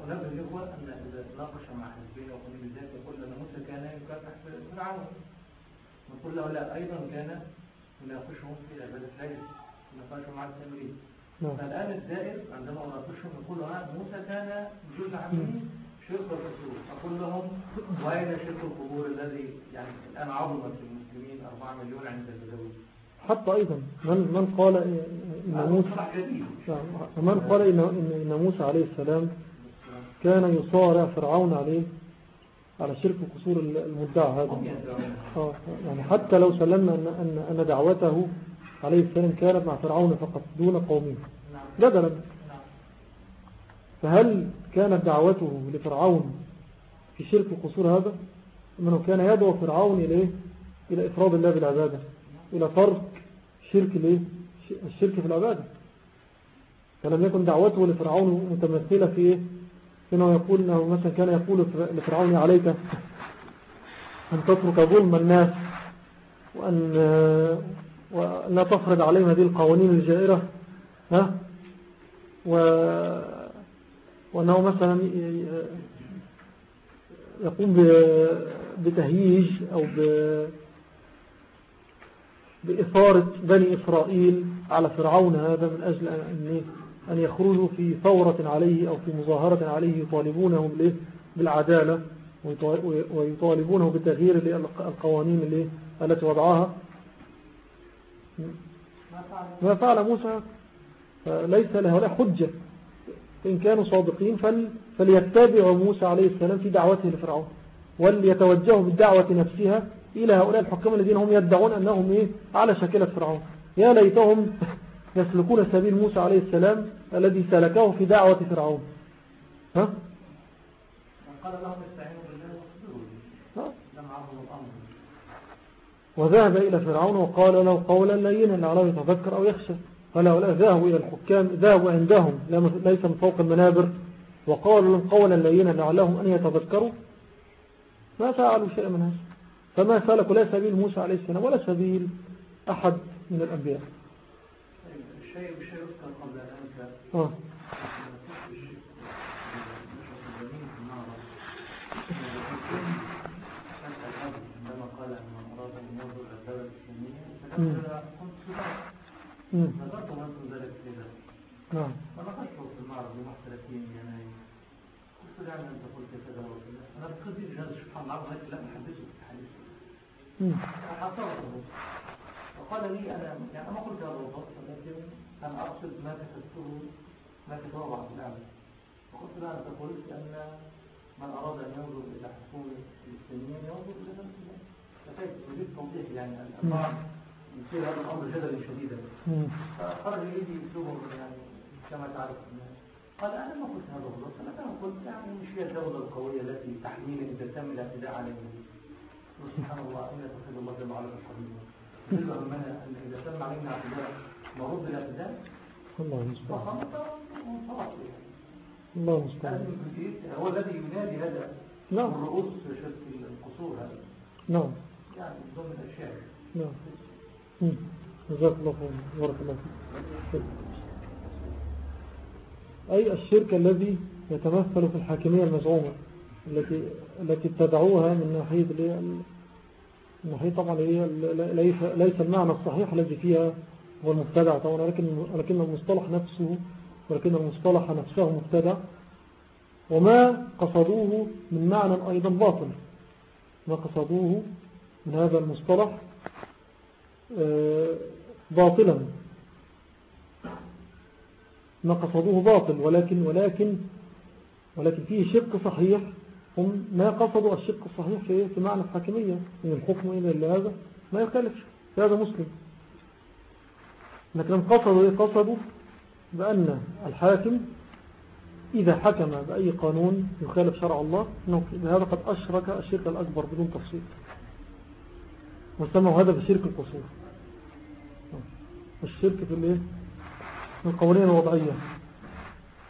ونبه الإخوة أن إذا ناقش مع حزبين وقنين بالذات يقول أن موسى كان يكافح فرعون. نقول له لا أيضا كان يناقشهم في عبادة العجل يناقشهم مع السامريين نعم. فالآن الدائر عندما أناقشهم يقول موسى كان جزء عمين شرك الرسول. أقول لهم وأين شرك القبور الذي يعني الآن عظمت المسلمين 4 مليون عند البدوي حتى أيضا من, من قال إن موسى نعم. من قال إن, إن, موسى عليه السلام كان يصارع فرعون عليه على شرك قصور المدعى هذا. آه، يعني حتى لو سلمنا أن, أن, أن دعوته عليه السلام كانت مع فرعون فقط دون قومه. جدلا. فهل كانت دعوته لفرعون في شرك قصور هذا منه كان يدعو فرعون إليه إلى إفراد الله بالعبادة إلى فرق شرك ليه الشرك في العبادة. فلم يكن دعوته لفرعون متمثلة في إيه؟ إنه يقول إنه مثلا كان يقول لفرعون عليك أن تترك ظلم الناس وأن ولا تفرض عليهم هذه القوانين الجائرة ها؟ و وأنه مثلا يقوم بتهييج أو بإثارة بني إسرائيل على فرعون. هذا من أجل أن أن يخرجوا في ثورة عليه أو في مظاهرة عليه يطالبونه بالعدالة ويطالبونه بتغيير القوانين التي وضعها. ما فعل موسى؟ ليس لهؤلاء حجة. إن كانوا صادقين فل فليتبعوا موسى عليه السلام في دعوته لفرعون وليتوجهوا بالدعوة نفسها إلى هؤلاء الحكام الذين هم يدعون أنهم إيه؟ على شكلة فرعون. يا ليتهم يسلكون سبيل موسى عليه السلام الذي سلكه في دعوة فرعون. ها؟ لهم استعينوا بالله الأمر وذهب إلى فرعون وقال له قولا لينا لعله يتذكر أو يخشى. فلهؤلاء ذهبوا إلى الحكام ذهبوا عندهم ليس من فوق المنابر. وقالوا لهم قولا لينا لعلهم أن يتذكروا. ما فعلوا شيء من هذا. فما سلكوا لا سبيل موسى عليه السلام ولا سبيل أحد من الأنبياء. الشيء بشيء يذكر قبل أن أنت آه. عندما قال أن من أراد أن ينظر إلى الدولة الإسلامية نظرت وأنتم ذلك في ذلك نعم. فنقشته في المعرض يوم 30 يناير قلت له أنت قلت كذا وكذا أنا بقصدي بهذا سبحان الله لكن لا أحدثه في الحديث فحصرته وقال لي أنا يعني أنا قلت هذا الضبط ولكن أنا أقصد ما كتبته ما كتبه بعض الأعلى فقلت له أنت قلت أن من أراد أن ينظر إلى حكومة الإسلاميين ينظر إلى نفسه فكيف أريد توضيح يعني البعض يصير هذا الأمر جدلا شديدا. فخرج يدي يكتبهم يعني كما تعرف قال أنا ما قلت هذا غلط أنا كما قلت يعني مش هي الدولة القوية التي تحميني إذا تم الاعتداء عليهم سبحان الله إن تخذ الله جل وعلا الحبيب بالرغم من أن إذا تم علينا اعتداء نرد الاعتداء. الله المستعان فخمت وانصرف الله الجديد هو الذي ينادي هذا نعم. رؤوس شرك القصور هذا. نعم. يعني ضمن الأشياء نعم. جزاك الله خير الله فيك. أي الشرك الذي يتمثل في الحاكمية المزعومة التي التي ابتدعوها من ناحية من ناحية طبعا ليس ليس المعنى الصحيح الذي فيها هو المبتدع طبعا ولكن ولكن المصطلح نفسه ولكن المصطلح نفسه مبتدع. وما قصدوه من معنى أيضا باطل. ما قصدوه من هذا المصطلح باطلا. ما قصدوه باطل ولكن ولكن ولكن فيه شق صحيح. هم ما قصدوا الشق الصحيح في, معنى الحاكمية من الحكم إلى هذا ما يخالف. هذا مسلم. لكن قصدوا إيه؟ قصدوا بأن الحاكم إذا حكم بأي قانون يخالف شرع الله بهذا قد أشرك الشرك الأكبر بدون تفصيل. وسموا هذا بشرك القصور. الشرك في الايه؟ من القوانين الوضعية.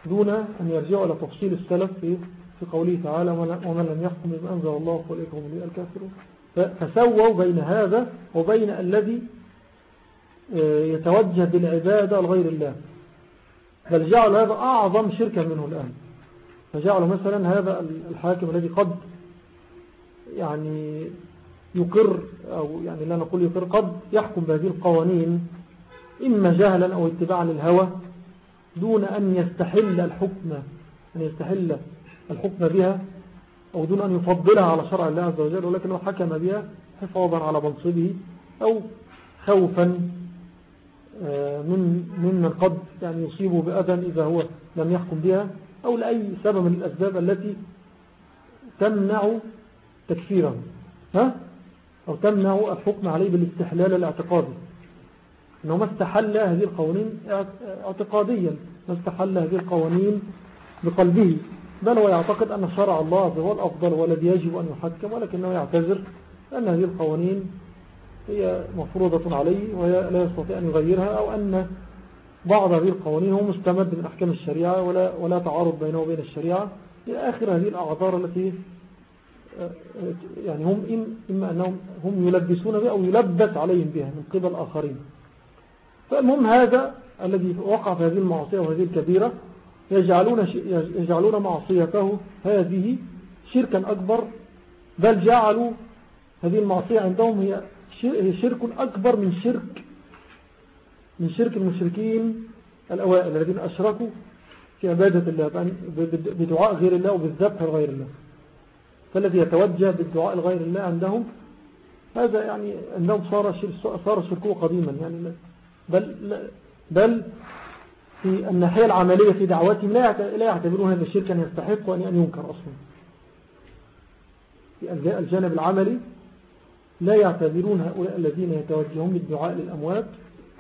دون أن يرجعوا إلى تفصيل السلف في في قوله تعالى ومن لم يحكم بما أنزل الله فأولئك هم الكافرون. فسووا بين هذا وبين الذي آه، يتوجه بالعبادة لغير الله. بل جعلوا هذا أعظم شركا منه الآن. فجعلوا مثلا هذا الحاكم الذي قد يعني يقر أو يعني لا نقول يقر قد يحكم بهذه القوانين إما جهلا أو اتباعا للهوى دون أن يستحل الحكم أن يستحل الحكم بها أو دون أن يفضلها على شرع الله عز وجل ولكنه حكم بها حفاظا على منصبه أو خوفا آه، من ممن قد يعني يصيبه بأذى إذا هو لم يحكم بها أو لأي سبب من الأسباب التي تمنع تكفيره ها؟ أو تمنع الحكم عليه بالاستحلال الاعتقادي. أنه ما استحل هذه القوانين اعتقاديا ما استحل هذه القوانين بقلبه. بل هو يعتقد أن شرع الله هو الأفضل والذي يجب أن يحكم ولكنه يعتذر أن هذه القوانين هي مفروضة عليه وهي لا يستطيع أن يغيرها أو أن بعض هذه القوانين هو مستمد من أحكام الشريعة ولا, ولا تعارض بينه وبين الشريعة. إلى آخر هذه الأعذار التي يعني هم إما أنهم هم يلبسون بها أو يلبس عليهم بها من قبل آخرين فالمهم هذا الذي وقع في هذه المعصية وهذه الكبيرة يجعلون, يجعلون معصيته هذه شركا أكبر. بل جعلوا هذه المعصية عندهم هي شرك أكبر من شرك من شرك المشركين الأوائل الذين أشركوا في عبادة الله بدعاء غير الله وبالذبح غير الله. فالذي يتوجه بالدعاء لغير الله عندهم هذا يعني عندهم صار صار شركوه قديما يعني. بل بل في الناحية العملية في دعواتهم لا يعتبرون هذا الشرك أن يستحق وأن ينكر أصلا. في الجانب العملي لا يعتبرون هؤلاء الذين يتوجهون بالدعاء للأموات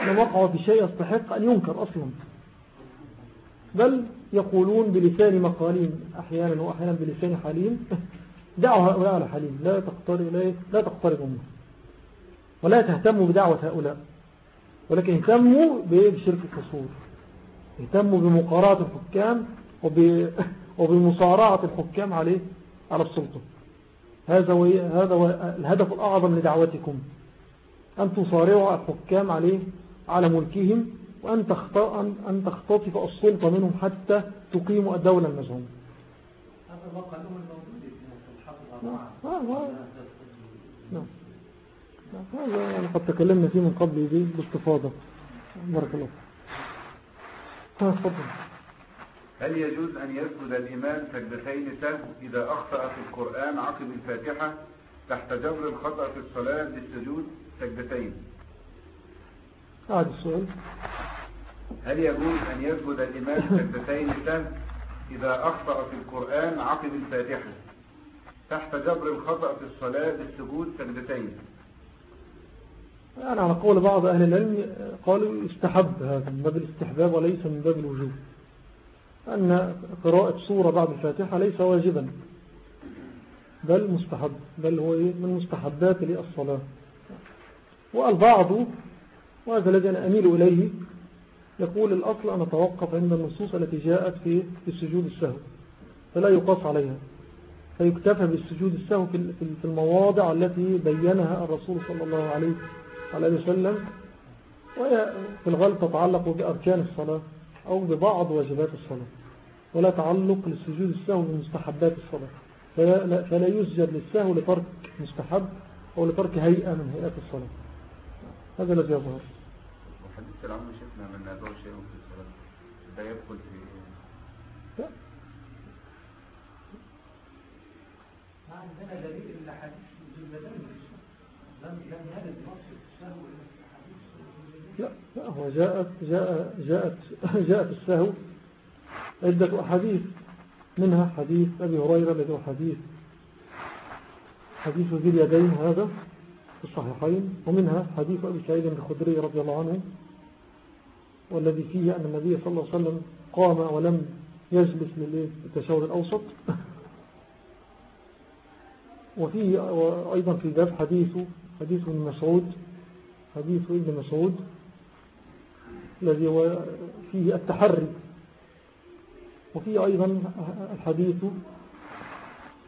أن وقعوا في شيء يستحق أن ينكر أصلا. بل يقولون بلسان مقالين أحيانا وأحيانا بلسان حالين دعوا هؤلاء على حالين لا تقترب, لا تقترب منه. ولا تهتموا بدعوة هؤلاء. ولكن اهتموا بشرك القصور. اهتموا بمقارات الحكام وبمصارعة الحكام عليه على السلطة. هذا هذا الهدف الأعظم لدعوتكم. أن تصارعوا الحكام عليه على ملكهم وأن أن تختطف السلطة منهم حتى تقيموا الدولة المزعومة. هذا نعم هذا يعني قد تكلمنا فيه من قبل دي باستفاضة. بارك الله هل يجوز أن يسجد الإمام سجدتين سهو إذا أخطأ في القرآن عقب الفاتحة تحت جبر الخطأ في الصلاة للسجود سجدتين؟ هذا السؤال. هل يجوز أن يسجد الإمام سجدتين سهو إذا أخطأ في القرآن عقب الفاتحة تحت جبر الخطأ في الصلاة للسجود سجدتين. يعني على قول بعض أهل العلم قالوا استحب هذا من باب الاستحباب وليس من باب الوجوب. أن قراءة سورة بعد الفاتحة ليس واجبا بل مستحب بل هو إيه؟ من مستحبات للصلاة. والبعض وهذا الذي أنا أميل إليه يقول الأصل أن أتوقف عند النصوص التي جاءت في السجود السهو فلا يقاس عليها. فيكتفى بالسجود السهو في المواضع التي بينها الرسول صلى الله عليه وسلم وهي في الغالب تتعلق بأركان الصلاة أو ببعض واجبات الصلاة ولا تعلق للسجود السهو بمستحبات الصلاة فلا, فلا يسجد للسهو لترك مستحب أو لترك هيئة من هيئات الصلاة. هذا الذي يظهر. وحديث العمر شفنا من هذا شيء في الصلاة لا يدخل في لا. عندنا دليل إلا حديث الجلدين لم يرد نص السهو لا لا هو جاءت جاء جاءت جاءت السهو. عدة أحاديث. منها حديث أبي هريرة الذي هو حديث حديث ذي اليدين هذا في الصحيحين. ومنها حديث أبي سعيد الخدري رضي الله عنه والذي فيه أن النبي صلى الله عليه وسلم قام ولم يجلس للتشاور الأوسط. وفيه أيضا في الباب حديث حديث ابن مسعود حديث ابن مسعود الذي هو فيه التحري. وفيه أيضا الحديث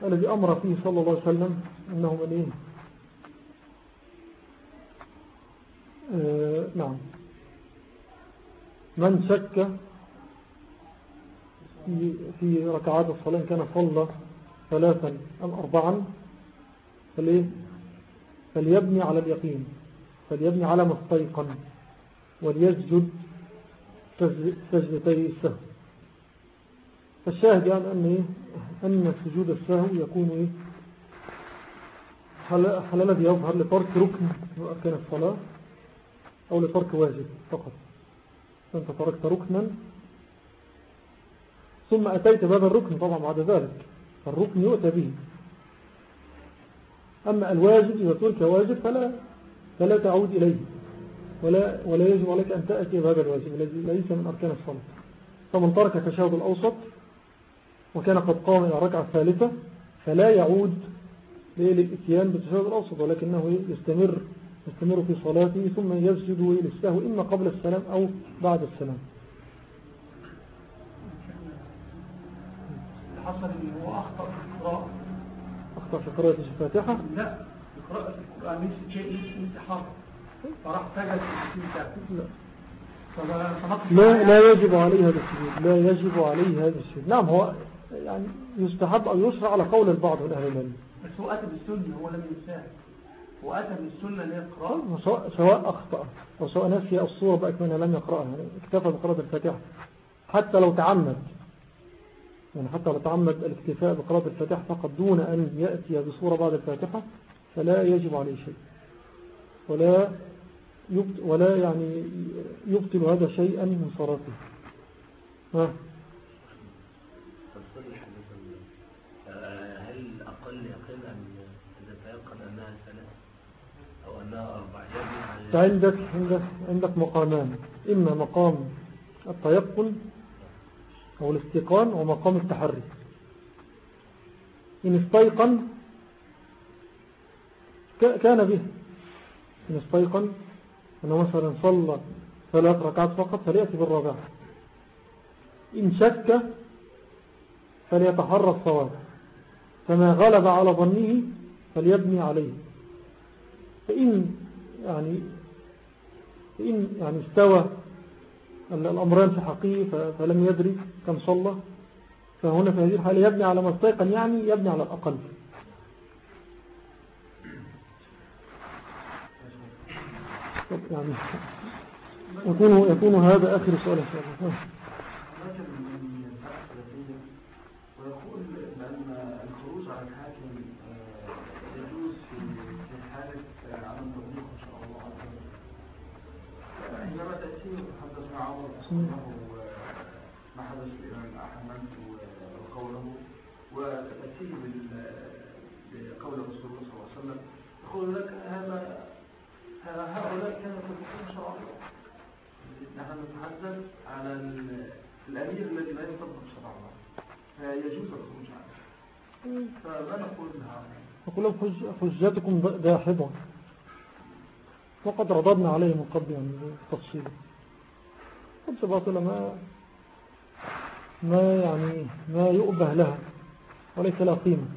الذي أمر فيه صلى الله عليه وسلم أنه من إيه آه نعم. من شك في, في ركعات الصلاة كان صلى ثلاثا أم أربعا فليه؟ فليبني على اليقين فليبني على ما استيقن وليسجد سجدتي السهو. فالشاهد يعني أن, إيه؟ أن سجود السهو يكون إيه؟ الذي يظهر لترك ركن من أركان الصلاة أو لترك واجب فقط. أنت تركت ركنا ثم أتيت بهذا الركن طبعا بعد ذلك. فالركن يؤتى به. أما الواجب إذا ترك واجب فلا, فلا تعود إليه. ولا, ولا يجب عليك أن تأتي بهذا الواجب الذي ليس من أركان الصلاة فمن ترك تشاهد الأوسط وكان قد قام إلى ركعة ثالثة فلا يعود للإتيان بالتشاهد الأوسط ولكنه يستمر يستمر في صلاته ثم يسجد للسهو إما قبل السلام أو بعد السلام. حصل ان هو أخطأ في القراءة. أخطأ في قراءة الفاتحة؟ لا في قراءة القرآن نفس شيء نفس حرف فراح سجد لا لا يجب عليه هذا السجود. لا يجب عليه هذا السجود. نعم هو يعني يستحب أو يشرع على قول البعض من أهل العلم. بس هو أتى بالسنة هو لم ينساه هو أتى بالسنة القراءة سواء, سواء أخطأ أو سواء نسي الصورة بأكملها لم يقرأها. اكتفى بقراءة الفاتحة. حتى لو تعمد. يعني حتى لو تعمد الاكتفاء بقراءة الفاتحة فقط دون أن يأتي بصورة بعد الفاتحة فلا يجب عليه شيء. ولا ولا يعني يبطل هذا شيئا من صلاته. ها؟ هل أقل يقين أن تتيقن أنها ثلاث أو أنها أربع؟ عندك عندك عندك مقامان إما مقام التيقن أو الاستيقان ومقام التحري. إن استيقن كان به. إن استيقن أنه مثلا صلى ثلاث ركعات فقط فليأتي بالرابعة إن شك فليتحرى الصواب. فما غلب على ظنه فليبني عليه. فإن يعني فإن يعني استوى الأمران في حقيقي فلم يدري كم صلى؟ فهنا في هذه الحالة يبني على ما استيقن يعني يبني على الأقل. يعني يكون, يكون هذا آخر سؤال إن شاء الله. ويقول وتأتيه بقول رسول الله صلى الله عليه وسلم يقول لك هذا هؤلاء كانوا يطبقون شرع الله. نحن نتحدث على الأمير الذي لا يطبق شرع الله. فيجوز الخروج عنه فما نقول لها؟ نقول لهم حجتكم داحضة وقد رددنا عليه من قبل يعني تفصيل قد لما ما يعني ما يؤبه لها. وليس لها قيمة.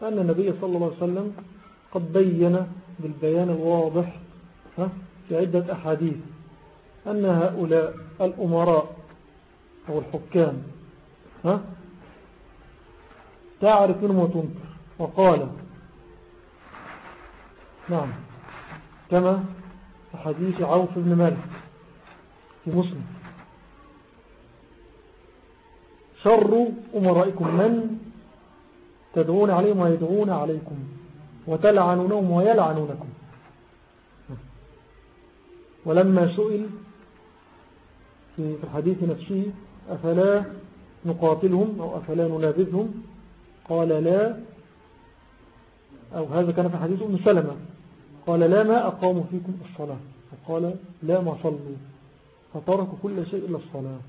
فأن النبي صلى الله عليه وسلم قد بين بالبيان الواضح في عدة أحاديث أن هؤلاء الأمراء أو الحكام ها تعرف منهم وتنكر وقال نعم كما حديث عوف بن مالك في مسلم. شر أمرائكم من تدعون عليهم ويدعون عليكم وتلعنونهم ويلعنونكم. ولما سئل في الحديث نفسه أفلا نقاتلهم أو أفلا ننابذهم قال لا. أو هذا كان في حديث أم سلمة. قال لا ما أقاموا فيكم الصلاة؟ وقال لا ما صلوا. فتركوا كل شيء إلا الصلاة.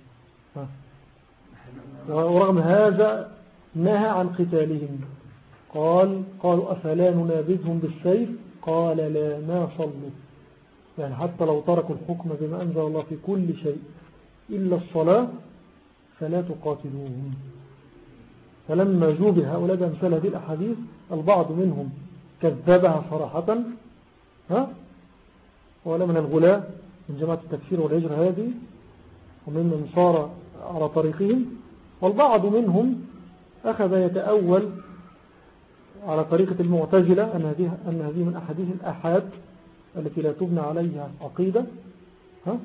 ورغم هذا نهى عن قتالهم. قال قالوا أفلا ننابذهم بالسيف؟ قال لا ما صلوا. يعني حتى لو تركوا الحكم بما أنزل الله في كل شيء إلا الصلاة فلا تقاتلوهم. فلما جوب هؤلاء بأمثال هذه الأحاديث البعض منهم كذبها صراحة ها؟ ولا من الغلاة من جماعة التكفير والهجر هذه وممن صار على طريقهم. والبعض منهم أخذ يتأول على طريقة المعتزلة أن هذه, أن هذه من أحاديث الأحاد التي لا تبنى عليها عقيدة. ها؟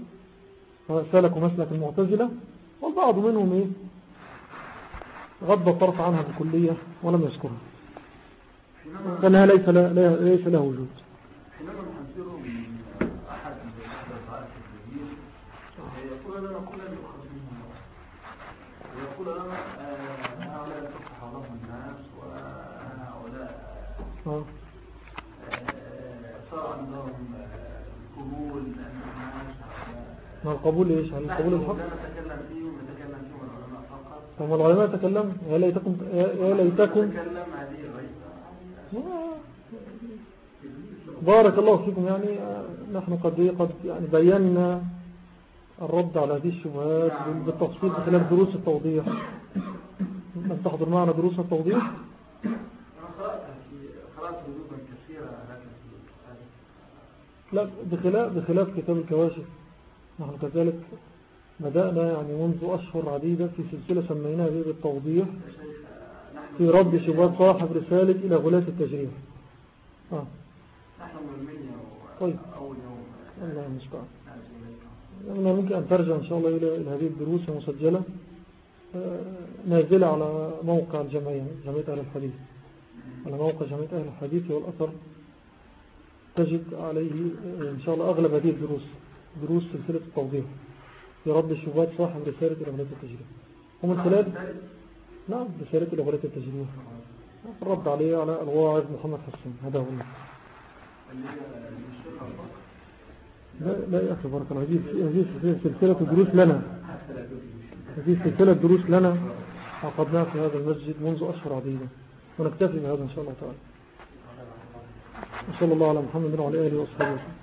فسلكوا مسلك المعتزلة. والبعض منهم إيه؟ غض الطرف عنها بكلية ولم يذكرها. فإنها ليس, ليس له وجود. حينما نحذرهم من أحد من الطائف الجديد يقول لنا كلنا يؤخذ منهم ويقول لنا هؤلاء لهم الناس وهؤلاء. صار عندهم قبول الناس ما القبول إيش؟ هل القبول الحق؟ نتكلم فيهم نتكلم فيهم العلماء فقط طب العلماء تكلم يا ليتكم يا ليتكم. بارك الله فيكم. يعني نحن قد قد يعني بينا الرد على هذه الشبهات بالتفصيل في خلال دروس التوضيح. من تحضر معنا دروس التوضيح؟ لا بخلاف, بخلاف كتاب الكواشف. نحن كذلك بدأنا يعني منذ أشهر عديدة في سلسلة سميناها به بالتوضيح في رد شبهات صاحب رسالة إلى غلاة التجريح. آه. نحن مهمين طيب. أول يوم. الله المستعان. أنا ممكن أن ترجع إن شاء الله إلى هذه الدروس المسجلة آه، نازلة على موقع الجمعية جمعية أهل الحديث. على موقع جمعية أهل الحديث والأثر تجد عليه آه، إن شاء الله أغلب هذه الدروس دروس سلسلة التوضيح. في رد الشبهات صاحب رسالة إلى غلاة التجريح ومن خلال نعم رسالة. إلى غلاة التجريح الرد عليه على الواعظ محمد حسن. هذا هو لا لا يا أخي بارك الله هذه هذه سلسلة دروس لنا. هذه سلسلة دروس لنا عقدناها في هذا المسجد منذ أشهر عديدة. ونكتفي بهذا إن شاء الله تعالى. وصلى الله على محمد وعلى آله وصحبه وسلم.